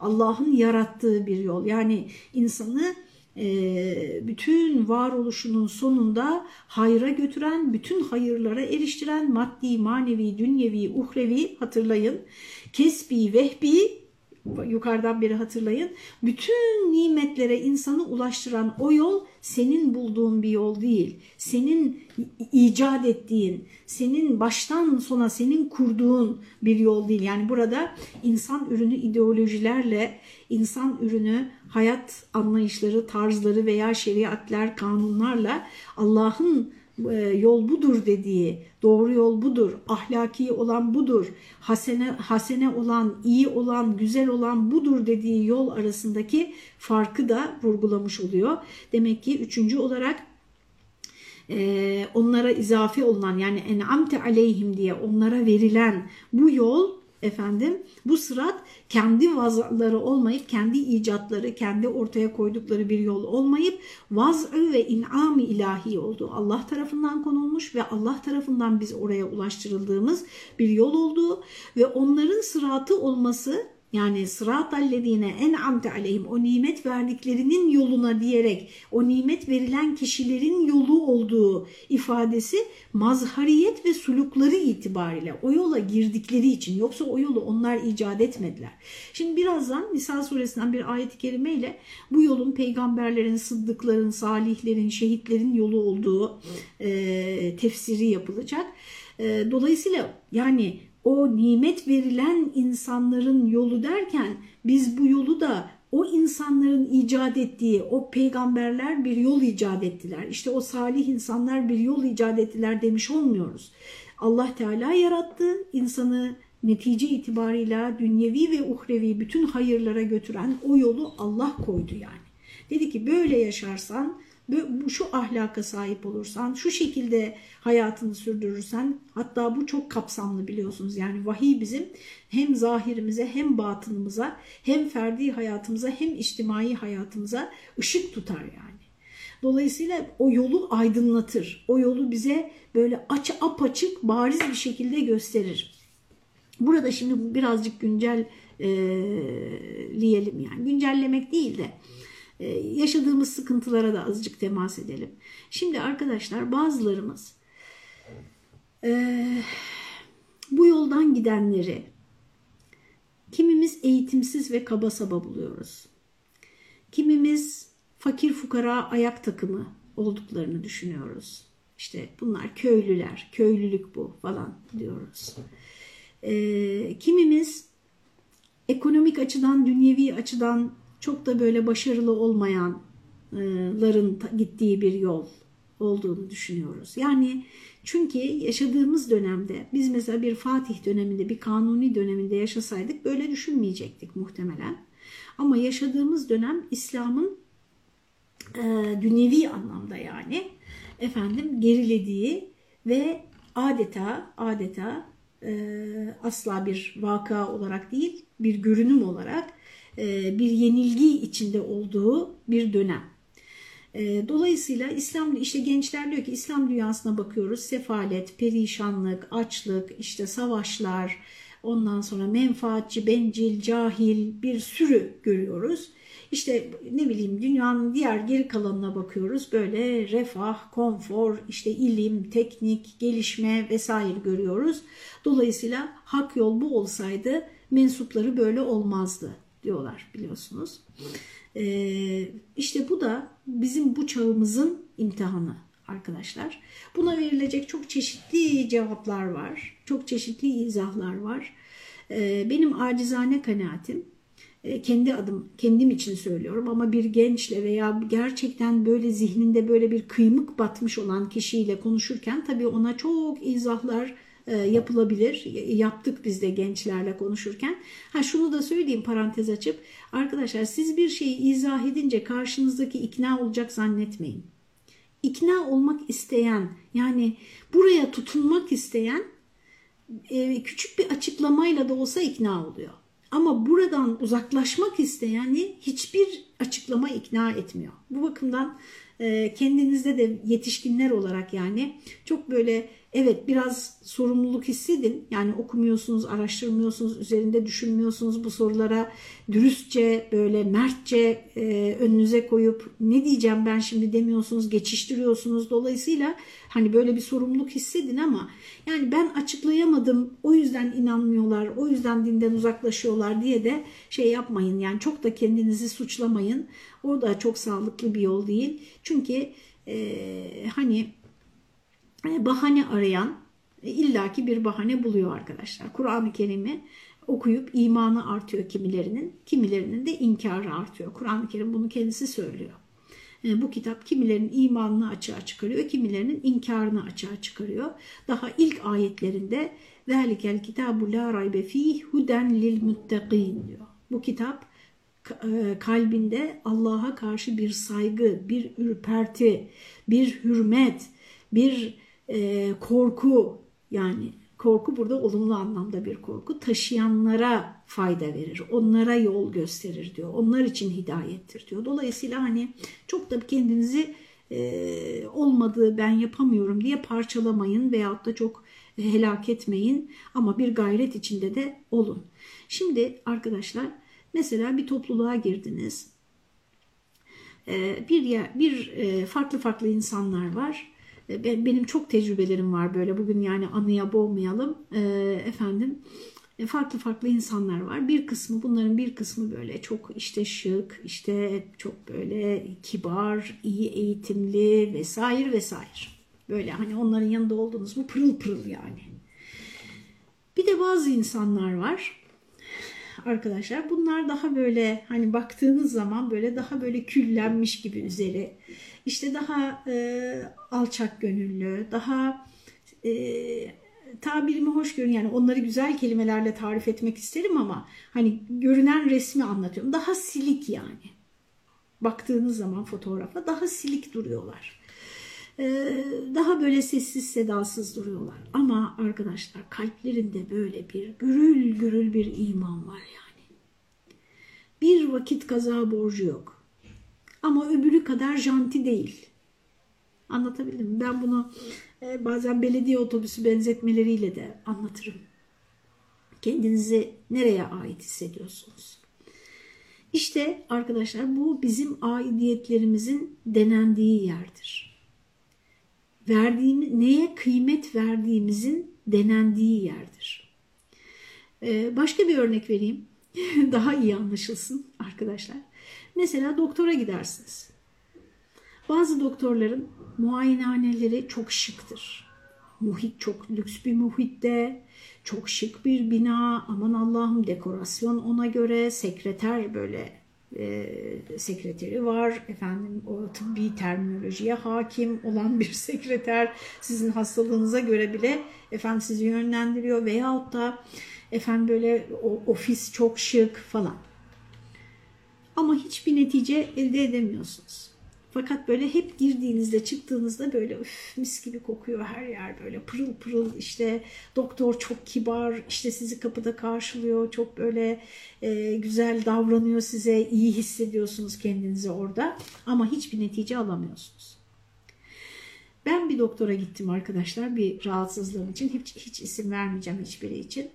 Allah'ın yarattığı bir yol. Yani insanı e, bütün varoluşunun sonunda hayra götüren, bütün hayırlara eriştiren maddi, manevi, dünyevi, uhrevi hatırlayın. Kesbi, vehbi yukarıdan beri hatırlayın. Bütün nimetlere insanı ulaştıran o yol senin bulduğun bir yol değil. Senin icat ettiğin, senin baştan sona senin kurduğun bir yol değil. Yani burada insan ürünü ideolojilerle, insan ürünü hayat anlayışları, tarzları veya şeriatler, kanunlarla Allah'ın yol budur dediği, doğru yol budur, ahlaki olan budur, hasene, hasene olan, iyi olan, güzel olan budur dediği yol arasındaki farkı da vurgulamış oluyor. Demek ki üçüncü olarak e, onlara izafi olunan yani en'amte aleyhim diye onlara verilen bu yol efendim bu sırat kendi vazları olmayıp kendi icatları kendi ortaya koydukları bir yol olmayıp vaz'ı ve in'ami ilahi oldu. Allah tarafından konulmuş ve Allah tarafından biz oraya ulaştırıldığımız bir yol olduğu ve onların sıratı olması yani sıratallezine en amte aleyhim o nimet verdiklerinin yoluna diyerek o nimet verilen kişilerin yolu olduğu ifadesi mazhariyet ve sulukları itibariyle o yola girdikleri için yoksa o yolu onlar icat etmediler. Şimdi birazdan Nisa suresinden bir ayet-i kerimeyle bu yolun peygamberlerin, sıddıkların, salihlerin, şehitlerin yolu olduğu e, tefsiri yapılacak. E, dolayısıyla yani o nimet verilen insanların yolu derken biz bu yolu da o insanların icat ettiği, o peygamberler bir yol icat ettiler. İşte o salih insanlar bir yol icat ettiler demiş olmuyoruz. Allah Teala yarattı insanı netice itibarıyla dünyevi ve uhrevi bütün hayırlara götüren o yolu Allah koydu yani. Dedi ki böyle yaşarsan şu ahlaka sahip olursan, şu şekilde hayatını sürdürürsen, hatta bu çok kapsamlı biliyorsunuz. Yani vahiy bizim hem zahirimize hem batınımıza hem ferdi hayatımıza hem içtimai hayatımıza ışık tutar yani. Dolayısıyla o yolu aydınlatır. O yolu bize böyle aç apaçık bariz bir şekilde gösterir. Burada şimdi birazcık güncelleyelim yani güncellemek değil de yaşadığımız sıkıntılara da azıcık temas edelim. Şimdi arkadaşlar bazılarımız e, bu yoldan gidenleri kimimiz eğitimsiz ve kaba saba buluyoruz. Kimimiz fakir fukara ayak takımı olduklarını düşünüyoruz. İşte bunlar köylüler, köylülük bu falan diyoruz. E, kimimiz ekonomik açıdan, dünyevi açıdan çok da böyle başarılı olmayanların gittiği bir yol olduğunu düşünüyoruz. Yani çünkü yaşadığımız dönemde biz mesela bir Fatih döneminde bir kanuni döneminde yaşasaydık böyle düşünmeyecektik muhtemelen. Ama yaşadığımız dönem İslam'ın e, dünyevi anlamda yani efendim gerilediği ve adeta adeta e, asla bir vaka olarak değil bir görünüm olarak bir yenilgi içinde olduğu bir dönem. E, dolayısıyla İslam işte gençler diyor ki İslam dünyasına bakıyoruz sefalet, perişanlık, açlık, işte savaşlar, ondan sonra menfaatçi, bencil, cahil bir sürü görüyoruz. İşte ne bileyim dünyanın diğer geri kalanına bakıyoruz. Böyle refah, konfor, işte ilim, teknik, gelişme vesaire görüyoruz. Dolayısıyla hak yol bu olsaydı mensupları böyle olmazdı diyorlar biliyorsunuz. Ee, işte bu da bizim bu çağımızın imtihanı arkadaşlar. Buna verilecek çok çeşitli cevaplar var. Çok çeşitli izahlar var. Ee, benim acizane kanaatim e, kendi adım kendim için söylüyorum ama bir gençle veya gerçekten böyle zihninde böyle bir kıymık batmış olan kişiyle konuşurken tabii ona çok izahlar yapılabilir. Yaptık biz de gençlerle konuşurken. Ha şunu da söyleyeyim parantez açıp. Arkadaşlar siz bir şeyi izah edince karşınızdaki ikna olacak zannetmeyin. İkna olmak isteyen yani buraya tutunmak isteyen e, küçük bir açıklamayla da olsa ikna oluyor. Ama buradan uzaklaşmak isteyeni hiçbir açıklama ikna etmiyor. Bu bakımdan e, kendinizde de yetişkinler olarak yani çok böyle Evet biraz sorumluluk hissedin. Yani okumuyorsunuz, araştırmıyorsunuz, üzerinde düşünmüyorsunuz bu sorulara. Dürüstçe böyle mertçe e, önünüze koyup ne diyeceğim ben şimdi demiyorsunuz, geçiştiriyorsunuz. Dolayısıyla hani böyle bir sorumluluk hissedin ama yani ben açıklayamadım o yüzden inanmıyorlar, o yüzden dinden uzaklaşıyorlar diye de şey yapmayın. Yani çok da kendinizi suçlamayın. O da çok sağlıklı bir yol değil. Çünkü e, hani bahane arayan e, illaki bir bahane buluyor arkadaşlar. Kur'an-ı Kerim'i okuyup imanı artıyor kimilerinin, kimilerinin de inkarı artıyor. Kur'an-ı Kerim bunu kendisi söylüyor. E, bu kitap kimilerinin imanını açığa çıkarıyor, kimilerinin inkarını açığa çıkarıyor. Daha ilk ayetlerinde ذَٰلِكَ الْكِتَابُ لَا رَيْبَ ف۪يهِ هُدًا لِلْمُتَّقِينَ diyor. Bu kitap kalbinde Allah'a karşı bir saygı, bir ürperti, bir hürmet, bir e, korku yani korku burada olumlu anlamda bir korku taşıyanlara fayda verir. Onlara yol gösterir diyor. Onlar için hidayettir diyor. Dolayısıyla hani çok da kendinizi e, olmadığı ben yapamıyorum diye parçalamayın veyahut da çok helak etmeyin ama bir gayret içinde de olun. Şimdi arkadaşlar mesela bir topluluğa girdiniz. Bir yer, bir farklı farklı insanlar var benim çok tecrübelerim var böyle bugün yani anıya boğmayalım e, efendim e, farklı farklı insanlar var. Bir kısmı bunların bir kısmı böyle çok işte şık, işte çok böyle kibar, iyi eğitimli vesaire vesaire. Böyle hani onların yanında oldunuz mu pırıl pırıl yani. Bir de bazı insanlar var arkadaşlar. Bunlar daha böyle hani baktığınız zaman böyle daha böyle küllenmiş gibi üzeri işte daha e, alçak gönüllü, daha e, tabirimi hoş görün yani onları güzel kelimelerle tarif etmek isterim ama hani görünen resmi anlatıyorum. Daha silik yani. Baktığınız zaman fotoğrafa daha silik duruyorlar. Ee, daha böyle sessiz sedasız duruyorlar. Ama arkadaşlar kalplerinde böyle bir gürül gürül bir iman var yani. Bir vakit kaza borcu yok. Ama öbürü kadar janti değil. Anlatabildim mi? Ben bunu e, bazen belediye otobüsü benzetmeleriyle de anlatırım. Kendinizi nereye ait hissediyorsunuz? İşte arkadaşlar bu bizim aidiyetlerimizin denendiği yerdir. Verdiğimiz, neye kıymet verdiğimizin denendiği yerdir. Ee, başka bir örnek vereyim. Daha iyi anlaşılsın arkadaşlar. Mesela doktora gidersiniz. Bazı doktorların muayenehaneleri çok şıktır. Muhit çok lüks bir muhitte, çok şık bir bina, aman Allah'ım dekorasyon ona göre, sekreter böyle e, sekreteri var. Efendim o tıbbi terminolojiye hakim olan bir sekreter sizin hastalığınıza göre bile efendim sizi yönlendiriyor veyahut da efendim böyle o, ofis çok şık falan ama hiçbir netice elde edemiyorsunuz. Fakat böyle hep girdiğinizde çıktığınızda böyle üf, mis gibi kokuyor her yer böyle pırıl pırıl işte doktor çok kibar işte sizi kapıda karşılıyor çok böyle e, güzel davranıyor size iyi hissediyorsunuz kendinizi orada ama hiçbir netice alamıyorsunuz. Ben bir doktora gittim arkadaşlar bir rahatsızlığım için hiç, hiç isim vermeyeceğim hiçbiri için.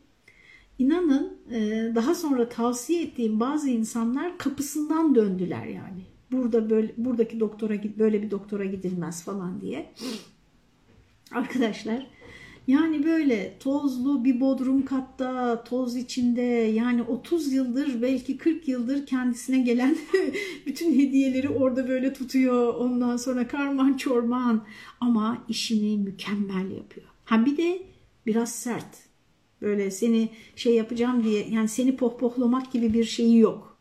İnanın e, daha sonra tavsiye ettiğim bazı insanlar kapısından döndüler yani. Burada böyle buradaki doktora böyle bir doktora gidilmez falan diye. Arkadaşlar yani böyle tozlu bir bodrum katta, toz içinde yani 30 yıldır belki 40 yıldır kendisine gelen bütün hediyeleri orada böyle tutuyor. Ondan sonra karman çorman ama işini mükemmel yapıyor. Ha bir de biraz sert. Böyle seni şey yapacağım diye yani seni pohpohlamak gibi bir şeyi yok.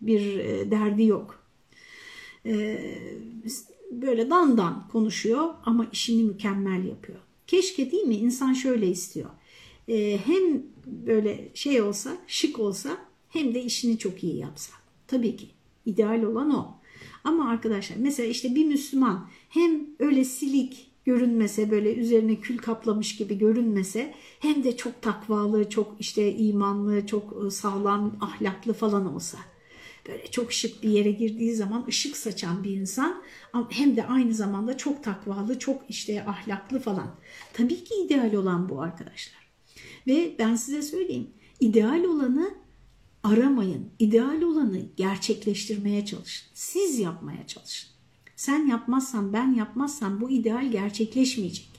Bir e, derdi yok. E, böyle dandan konuşuyor ama işini mükemmel yapıyor. Keşke değil mi insan şöyle istiyor. E, hem böyle şey olsa şık olsa hem de işini çok iyi yapsa. Tabii ki ideal olan o. Ama arkadaşlar mesela işte bir Müslüman hem öyle silik görünmese böyle üzerine kül kaplamış gibi görünmese hem de çok takvalı, çok işte imanlı, çok e, sağlam, ahlaklı falan olsa böyle çok şık bir yere girdiği zaman ışık saçan bir insan hem de aynı zamanda çok takvalı, çok işte ahlaklı falan. Tabii ki ideal olan bu arkadaşlar. Ve ben size söyleyeyim, ideal olanı aramayın. İdeal olanı gerçekleştirmeye çalışın. Siz yapmaya çalışın. Sen yapmazsan, ben yapmazsam bu ideal gerçekleşmeyecek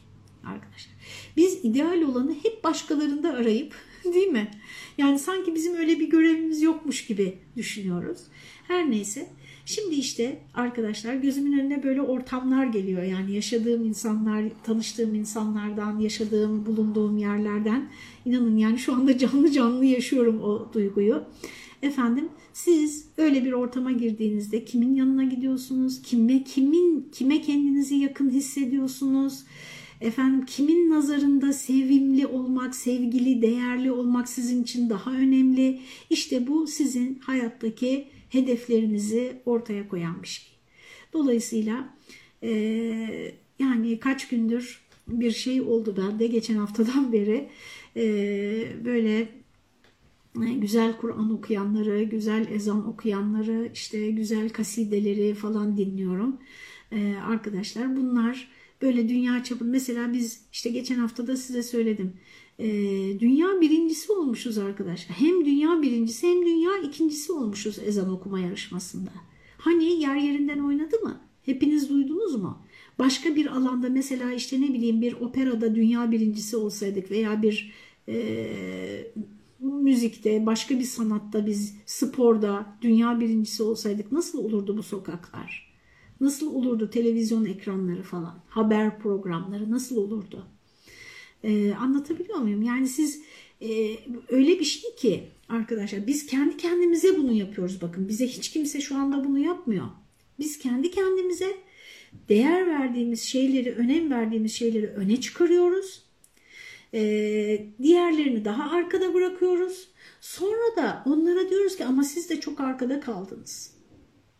arkadaşlar. Biz ideal olanı hep başkalarında arayıp değil mi? Yani sanki bizim öyle bir görevimiz yokmuş gibi düşünüyoruz. Her neyse. Şimdi işte arkadaşlar gözümün önüne böyle ortamlar geliyor. Yani yaşadığım insanlar, tanıştığım insanlardan, yaşadığım, bulunduğum yerlerden. İnanın yani şu anda canlı canlı yaşıyorum o duyguyu. Efendim siz öyle bir ortama girdiğinizde kimin yanına gidiyorsunuz? Kime kimin kime kendinizi yakın hissediyorsunuz? Efendim kimin nazarında sevimli olmak, sevgili, değerli olmak sizin için daha önemli? İşte bu sizin hayattaki hedeflerinizi ortaya koyan bir şey. Dolayısıyla e, yani kaç gündür bir şey oldu bende geçen haftadan beri e, böyle güzel Kur'an okuyanları, güzel ezan okuyanları, işte güzel kasideleri falan dinliyorum. Ee, arkadaşlar bunlar böyle dünya çapında mesela biz işte geçen hafta da size söyledim. Ee, dünya birincisi olmuşuz arkadaşlar. Hem dünya birincisi hem dünya ikincisi olmuşuz ezan okuma yarışmasında. Hani yer yerinden oynadı mı? Hepiniz duydunuz mu? Başka bir alanda mesela işte ne bileyim bir operada dünya birincisi olsaydık veya bir e, müzikte, başka bir sanatta biz sporda dünya birincisi olsaydık nasıl olurdu bu sokaklar? Nasıl olurdu televizyon ekranları falan, haber programları nasıl olurdu? Ee, anlatabiliyor muyum? Yani siz e, öyle bir şey ki arkadaşlar biz kendi kendimize bunu yapıyoruz bakın. Bize hiç kimse şu anda bunu yapmıyor. Biz kendi kendimize değer verdiğimiz şeyleri, önem verdiğimiz şeyleri öne çıkarıyoruz ee, diğerlerini daha arkada bırakıyoruz. Sonra da onlara diyoruz ki ama siz de çok arkada kaldınız.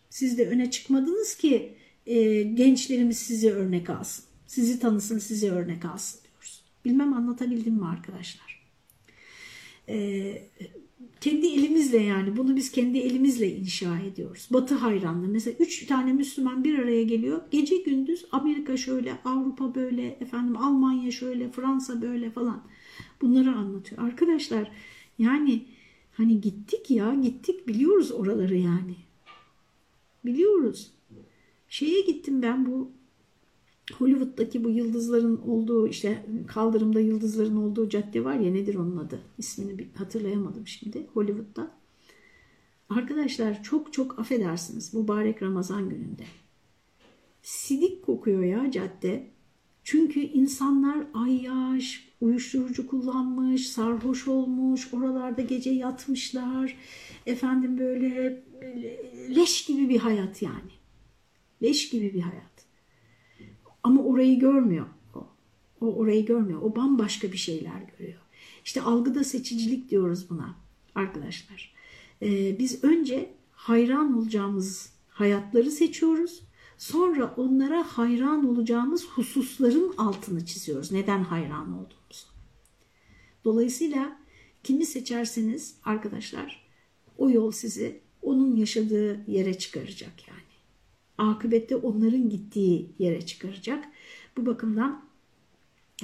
Siz de öne çıkmadınız ki e, gençlerimiz size örnek alsın. Sizi tanısın, size örnek alsın diyoruz. Bilmem anlatabildim mi arkadaşlar? Ee, kendi elimizle yani bunu biz kendi elimizle inşa ediyoruz. Batı hayranlığı mesela üç tane Müslüman bir araya geliyor. Gece gündüz Amerika şöyle, Avrupa böyle, efendim Almanya şöyle, Fransa böyle falan. Bunları anlatıyor. Arkadaşlar yani hani gittik ya gittik biliyoruz oraları yani. Biliyoruz. Şeye gittim ben bu Hollywood'daki bu yıldızların olduğu işte kaldırımda yıldızların olduğu cadde var ya nedir onun adı? İsmini hatırlayamadım şimdi Hollywood'da. Arkadaşlar çok çok affedersiniz mübarek Ramazan gününde. Sidik kokuyor ya cadde. Çünkü insanlar ayyaş, uyuşturucu kullanmış, sarhoş olmuş, oralarda gece yatmışlar. Efendim böyle leş gibi bir hayat yani. Leş gibi bir hayat. Ama orayı görmüyor. O, o orayı görmüyor. O bambaşka bir şeyler görüyor. İşte algıda seçicilik diyoruz buna arkadaşlar. Ee, biz önce hayran olacağımız hayatları seçiyoruz. Sonra onlara hayran olacağımız hususların altını çiziyoruz. Neden hayran olduğumuzu. Dolayısıyla kimi seçerseniz arkadaşlar o yol sizi onun yaşadığı yere çıkaracak yani akıbette onların gittiği yere çıkaracak. Bu bakımdan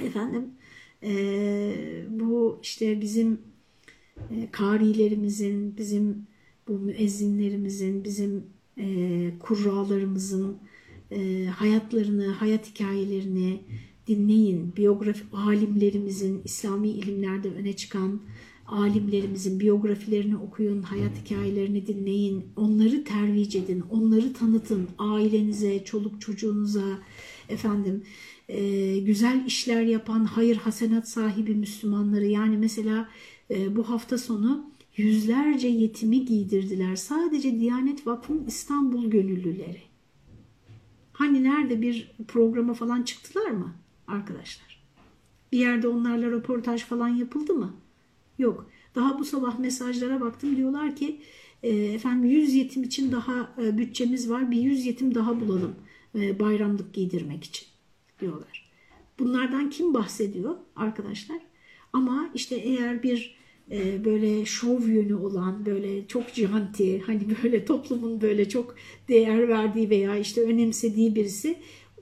efendim e, bu işte bizim e, karilerimizin, bizim bu müezzinlerimizin, bizim e, kurralarımızın e, hayatlarını, hayat hikayelerini dinleyin. Biyografi alimlerimizin İslami ilimlerde öne çıkan alimlerimizin biyografilerini okuyun, hayat hikayelerini dinleyin, onları tervic edin, onları tanıtın ailenize, çoluk çocuğunuza, efendim e, güzel işler yapan hayır hasenat sahibi Müslümanları yani mesela e, bu hafta sonu yüzlerce yetimi giydirdiler. Sadece Diyanet Vakfı'nın İstanbul gönüllüleri. Hani nerede bir programa falan çıktılar mı arkadaşlar? Bir yerde onlarla röportaj falan yapıldı mı? Yok. Daha bu sabah mesajlara baktım. Diyorlar ki e, efendim 100 yetim için daha e, bütçemiz var. Bir 100 yetim daha bulalım e, bayramlık giydirmek için diyorlar. Bunlardan kim bahsediyor arkadaşlar? Ama işte eğer bir böyle şov yönü olan böyle çok cihanti hani böyle toplumun böyle çok değer verdiği veya işte önemsediği birisi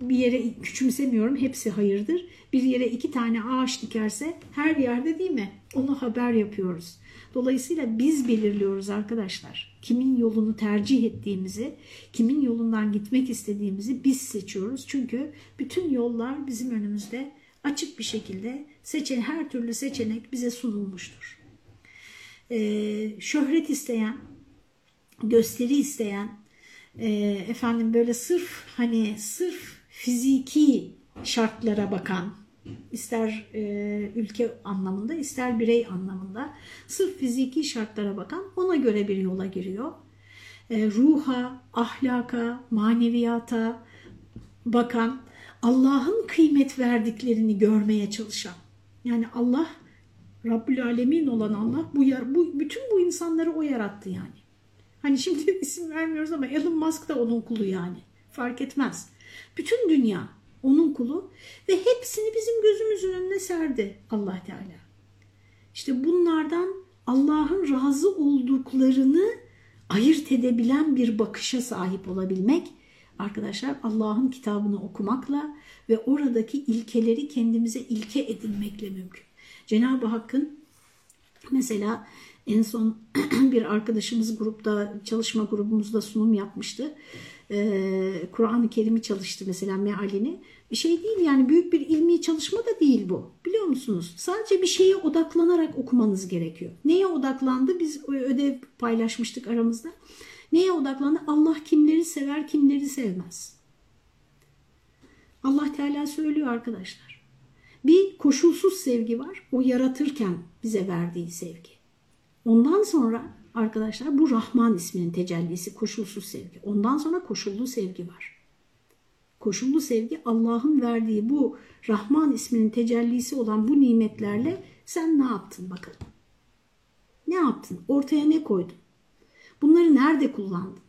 bir yere küçümsemiyorum hepsi hayırdır. Bir yere iki tane ağaç dikerse her yerde değil mi? Onu haber yapıyoruz. Dolayısıyla biz belirliyoruz arkadaşlar. Kimin yolunu tercih ettiğimizi, kimin yolundan gitmek istediğimizi biz seçiyoruz. Çünkü bütün yollar bizim önümüzde açık bir şekilde seçen her türlü seçenek bize sunulmuştur. Ee, şöhret isteyen, gösteri isteyen, e, efendim böyle sırf hani sırf fiziki şartlara bakan, ister e, ülke anlamında ister birey anlamında sırf fiziki şartlara bakan ona göre bir yola giriyor. E, ruha, ahlaka, maneviyata bakan, Allah'ın kıymet verdiklerini görmeye çalışan. Yani Allah Rabbül Alemin olan Allah bu, bu bütün bu insanları o yarattı yani. Hani şimdi isim vermiyoruz ama Elon Musk da onun kulu yani. Fark etmez. Bütün dünya onun kulu ve hepsini bizim gözümüzün önüne serdi allah Teala. İşte bunlardan Allah'ın razı olduklarını ayırt edebilen bir bakışa sahip olabilmek arkadaşlar Allah'ın kitabını okumakla ve oradaki ilkeleri kendimize ilke edinmekle mümkün. Cenab-ı Hakk'ın mesela en son bir arkadaşımız grupta çalışma grubumuzda sunum yapmıştı. Ee, Kur'an-ı Kerim'i çalıştı mesela mealini. Bir şey değil yani büyük bir ilmi çalışma da değil bu. Biliyor musunuz? Sadece bir şeye odaklanarak okumanız gerekiyor. Neye odaklandı? Biz ödev paylaşmıştık aramızda. Neye odaklandı? Allah kimleri sever, kimleri sevmez. Allah Teala söylüyor arkadaşlar. Bir koşulsuz sevgi var. O yaratırken bize verdiği sevgi. Ondan sonra arkadaşlar bu Rahman isminin tecellisi koşulsuz sevgi. Ondan sonra koşullu sevgi var. Koşullu sevgi Allah'ın verdiği bu Rahman isminin tecellisi olan bu nimetlerle sen ne yaptın bakalım. Ne yaptın? Ortaya ne koydun? Bunları nerede kullandın?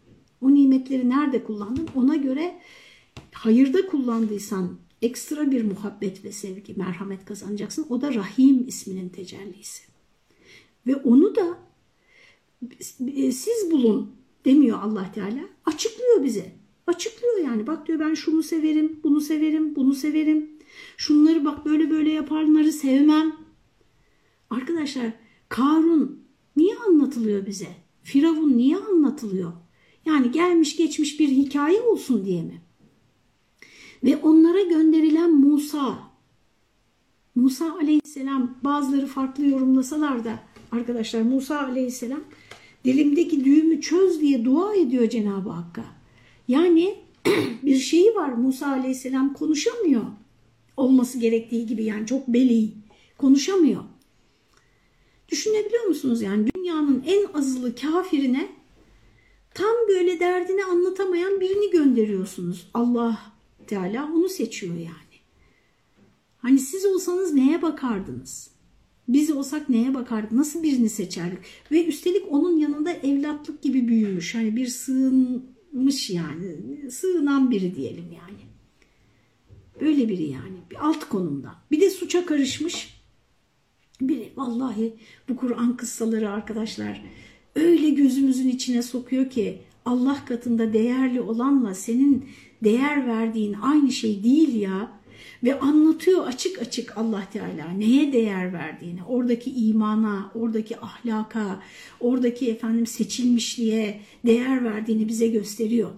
O nimetleri nerede kullandın? Ona göre hayırda kullandıysan ekstra bir muhabbet ve sevgi, merhamet kazanacaksın. O da Rahim isminin tecellisi. Ve onu da siz bulun demiyor Allah Teala. Açıklıyor bize. Açıklıyor yani. Bak diyor ben şunu severim, bunu severim, bunu severim. Şunları bak böyle böyle yaparları sevmem. Arkadaşlar Karun niye anlatılıyor bize? Firavun niye anlatılıyor? Yani gelmiş geçmiş bir hikaye olsun diye mi? Ve onlara gönderilen Musa, Musa aleyhisselam bazıları farklı yorumlasalar da arkadaşlar Musa aleyhisselam dilimdeki düğümü çöz diye dua ediyor Cenab-ı Hakk'a. Yani bir şeyi var Musa aleyhisselam konuşamıyor. Olması gerektiği gibi yani çok beli konuşamıyor. Düşünebiliyor musunuz yani dünyanın en azılı kafirine tam böyle derdini anlatamayan birini gönderiyorsunuz. Allah Teala onu seçiyor yani. Hani siz olsanız neye bakardınız? Biz olsak neye bakardık? Nasıl birini seçerdik? Ve üstelik onun yanında evlatlık gibi büyümüş. Hani bir sığınmış yani. Sığınan biri diyelim yani. Böyle biri yani. Bir alt konumda. Bir de suça karışmış. Biri vallahi bu Kur'an kıssaları arkadaşlar öyle gözümüzün içine sokuyor ki Allah katında değerli olanla senin değer verdiğin aynı şey değil ya ve anlatıyor açık açık Allah Teala neye değer verdiğini, oradaki imana, oradaki ahlaka, oradaki efendim seçilmişliğe değer verdiğini bize gösteriyor.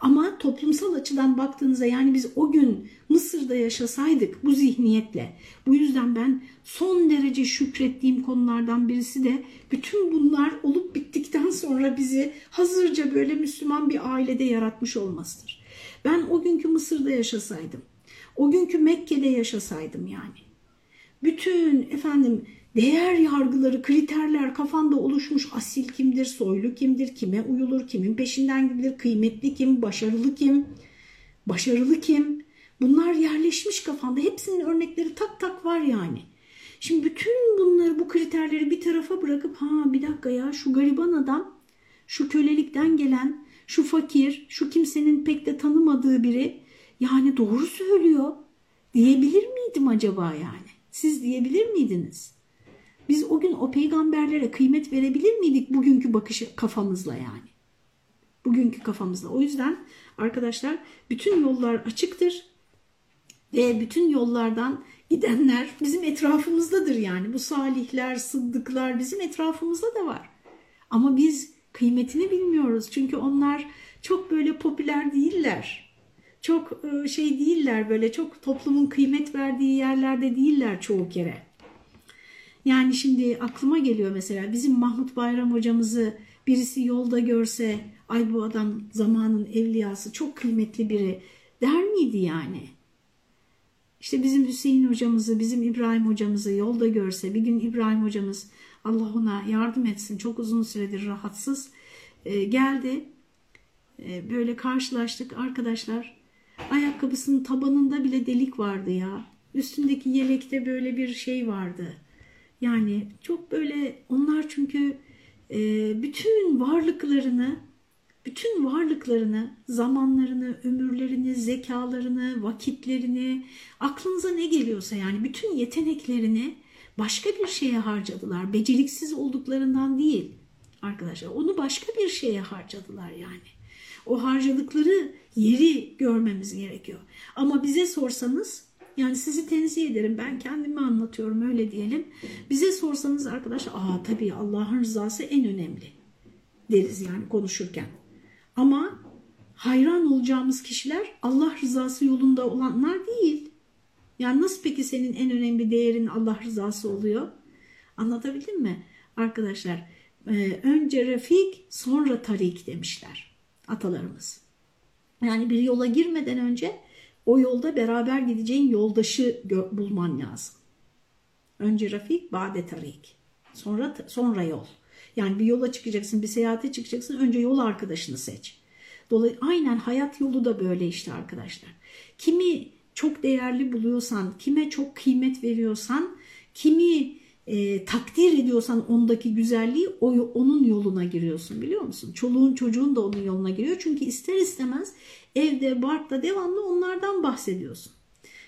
Ama toplumsal açıdan baktığınızda yani biz o gün Mısır'da yaşasaydık bu zihniyetle. Bu yüzden ben son derece şükrettiğim konulardan birisi de bütün bunlar olup bittikten sonra bizi hazırca böyle Müslüman bir ailede yaratmış olmasıdır. Ben o günkü Mısır'da yaşasaydım o günkü Mekke'de yaşasaydım yani. Bütün efendim değer yargıları, kriterler kafanda oluşmuş. Asil kimdir, soylu kimdir, kime uyulur, kimin peşinden gidilir, kıymetli kim, başarılı kim, başarılı kim. Bunlar yerleşmiş kafanda. Hepsinin örnekleri tak tak var yani. Şimdi bütün bunları, bu kriterleri bir tarafa bırakıp ha bir dakika ya şu gariban adam, şu kölelikten gelen, şu fakir, şu kimsenin pek de tanımadığı biri yani doğru söylüyor diyebilir miydim acaba yani? Siz diyebilir miydiniz? Biz o gün o peygamberlere kıymet verebilir miydik bugünkü bakış kafamızla yani? Bugünkü kafamızla. O yüzden arkadaşlar bütün yollar açıktır ve bütün yollardan gidenler bizim etrafımızdadır yani. Bu salihler, sıddıklar bizim etrafımızda da var. Ama biz kıymetini bilmiyoruz. Çünkü onlar çok böyle popüler değiller. Çok e, şey değiller böyle çok toplumun kıymet verdiği yerlerde değiller çoğu kere. Yani şimdi aklıma geliyor mesela bizim Mahmut Bayram hocamızı birisi yolda görse ay bu adam zamanın evliyası çok kıymetli biri der miydi yani? İşte bizim Hüseyin hocamızı, bizim İbrahim hocamızı yolda görse bir gün İbrahim hocamız Allah ona yardım etsin çok uzun süredir rahatsız e, geldi. E, böyle karşılaştık arkadaşlar. Ayakkabısının tabanında bile delik vardı ya. Üstündeki yelekte böyle bir şey vardı. Yani çok böyle onlar çünkü e, bütün varlıklarını bütün varlıklarını, zamanlarını, ömürlerini, zekalarını, vakitlerini, aklınıza ne geliyorsa yani bütün yeteneklerini başka bir şeye harcadılar. Beceriksiz olduklarından değil arkadaşlar. Onu başka bir şeye harcadılar yani. O harcadıkları yeri görmemiz gerekiyor. Ama bize sorsanız yani sizi tenzih ederim. Ben kendimi anlatıyorum öyle diyelim. Bize sorsanız arkadaşlar aa tabii Allah'ın rızası en önemli deriz yani konuşurken. Ama hayran olacağımız kişiler Allah rızası yolunda olanlar değil. Yani nasıl peki senin en önemli değerin Allah rızası oluyor? Anlatabildim mi? Arkadaşlar e, önce refik sonra tarik demişler atalarımız. Yani bir yola girmeden önce o yolda beraber gideceğin yoldaşı bulman lazım. Önce rafik, bade tarik. Sonra sonra yol. Yani bir yola çıkacaksın, bir seyahate çıkacaksın. Önce yol arkadaşını seç. Dolayısıyla aynen hayat yolu da böyle işte arkadaşlar. Kimi çok değerli buluyorsan, kime çok kıymet veriyorsan, kimi e, takdir ediyorsan ondaki güzelliği o, onun yoluna giriyorsun biliyor musun? Çoluğun çocuğun da onun yoluna giriyor. Çünkü ister istemez evde, barkta devamlı onlardan bahsediyorsun.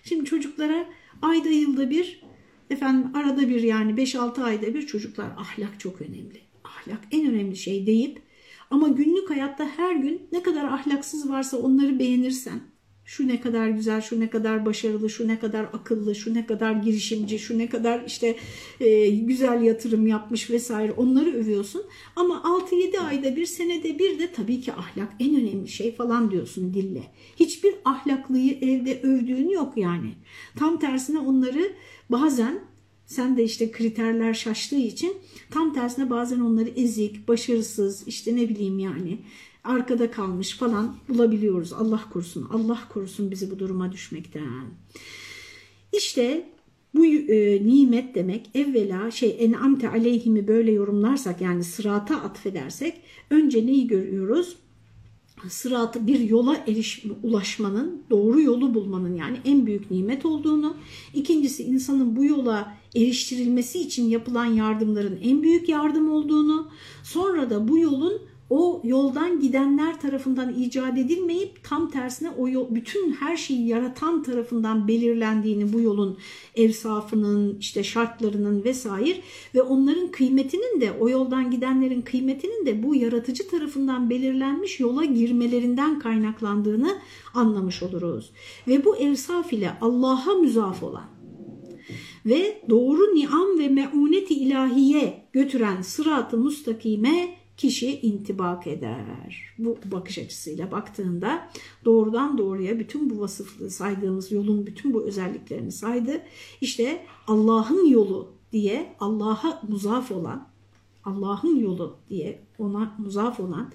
Şimdi çocuklara ayda yılda bir, efendim arada bir yani 5-6 ayda bir çocuklar ahlak çok önemli. Ahlak en önemli şey deyip ama günlük hayatta her gün ne kadar ahlaksız varsa onları beğenirsen, şu ne kadar güzel, şu ne kadar başarılı, şu ne kadar akıllı, şu ne kadar girişimci, şu ne kadar işte e, güzel yatırım yapmış vesaire onları övüyorsun. Ama 6-7 ayda bir, senede bir de tabii ki ahlak en önemli şey falan diyorsun dille. Hiçbir ahlaklıyı evde övdüğün yok yani. Tam tersine onları bazen sen de işte kriterler şaştığı için tam tersine bazen onları ezik, başarısız, işte ne bileyim yani arkada kalmış falan bulabiliyoruz. Allah korusun. Allah korusun bizi bu duruma düşmekten. İşte bu e, nimet demek evvela şey en'amte aleyhimi böyle yorumlarsak yani sırata atfedersek önce neyi görüyoruz? Sıratı bir yola eriş, ulaşmanın, doğru yolu bulmanın yani en büyük nimet olduğunu, ikincisi insanın bu yola eriştirilmesi için yapılan yardımların en büyük yardım olduğunu, sonra da bu yolun o yoldan gidenler tarafından icat edilmeyip tam tersine o yol, bütün her şeyi yaratan tarafından belirlendiğini bu yolun evsafının işte şartlarının vesaire ve onların kıymetinin de o yoldan gidenlerin kıymetinin de bu yaratıcı tarafından belirlenmiş yola girmelerinden kaynaklandığını anlamış oluruz. Ve bu evsaf ile Allah'a müzaf olan ve doğru niam ve meuneti ilahiye götüren sırat-ı mustakime kişi intibak eder. Bu bakış açısıyla baktığında doğrudan doğruya bütün bu vasıflı saydığımız yolun bütün bu özelliklerini saydı. İşte Allah'ın yolu diye Allah'a muzaf olan Allah'ın yolu diye ona muzaf olan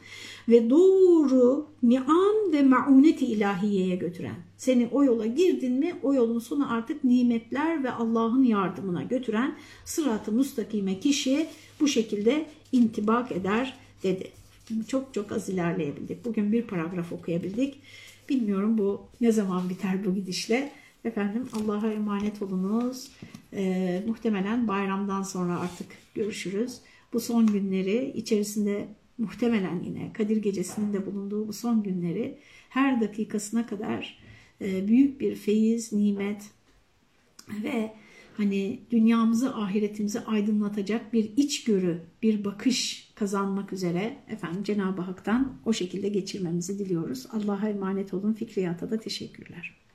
ve doğru niam ve mauneti ilahiyeye götüren. Seni o yola girdin mi o yolun sonu artık nimetler ve Allah'ın yardımına götüren sırat-ı mustakime kişi bu şekilde intibak eder dedi. Çok çok az ilerleyebildik. Bugün bir paragraf okuyabildik. Bilmiyorum bu ne zaman biter bu gidişle. Efendim Allah'a emanet olunuz. Ee, muhtemelen bayramdan sonra artık görüşürüz. Bu son günleri içerisinde muhtemelen yine Kadir Gecesi'nin de bulunduğu bu son günleri her dakikasına kadar e, büyük bir feyiz, nimet ve hani dünyamızı, ahiretimizi aydınlatacak bir içgörü, bir bakış kazanmak üzere efendim Cenab-ı Hak'tan o şekilde geçirmemizi diliyoruz. Allah'a emanet olun. Fikriyata da teşekkürler.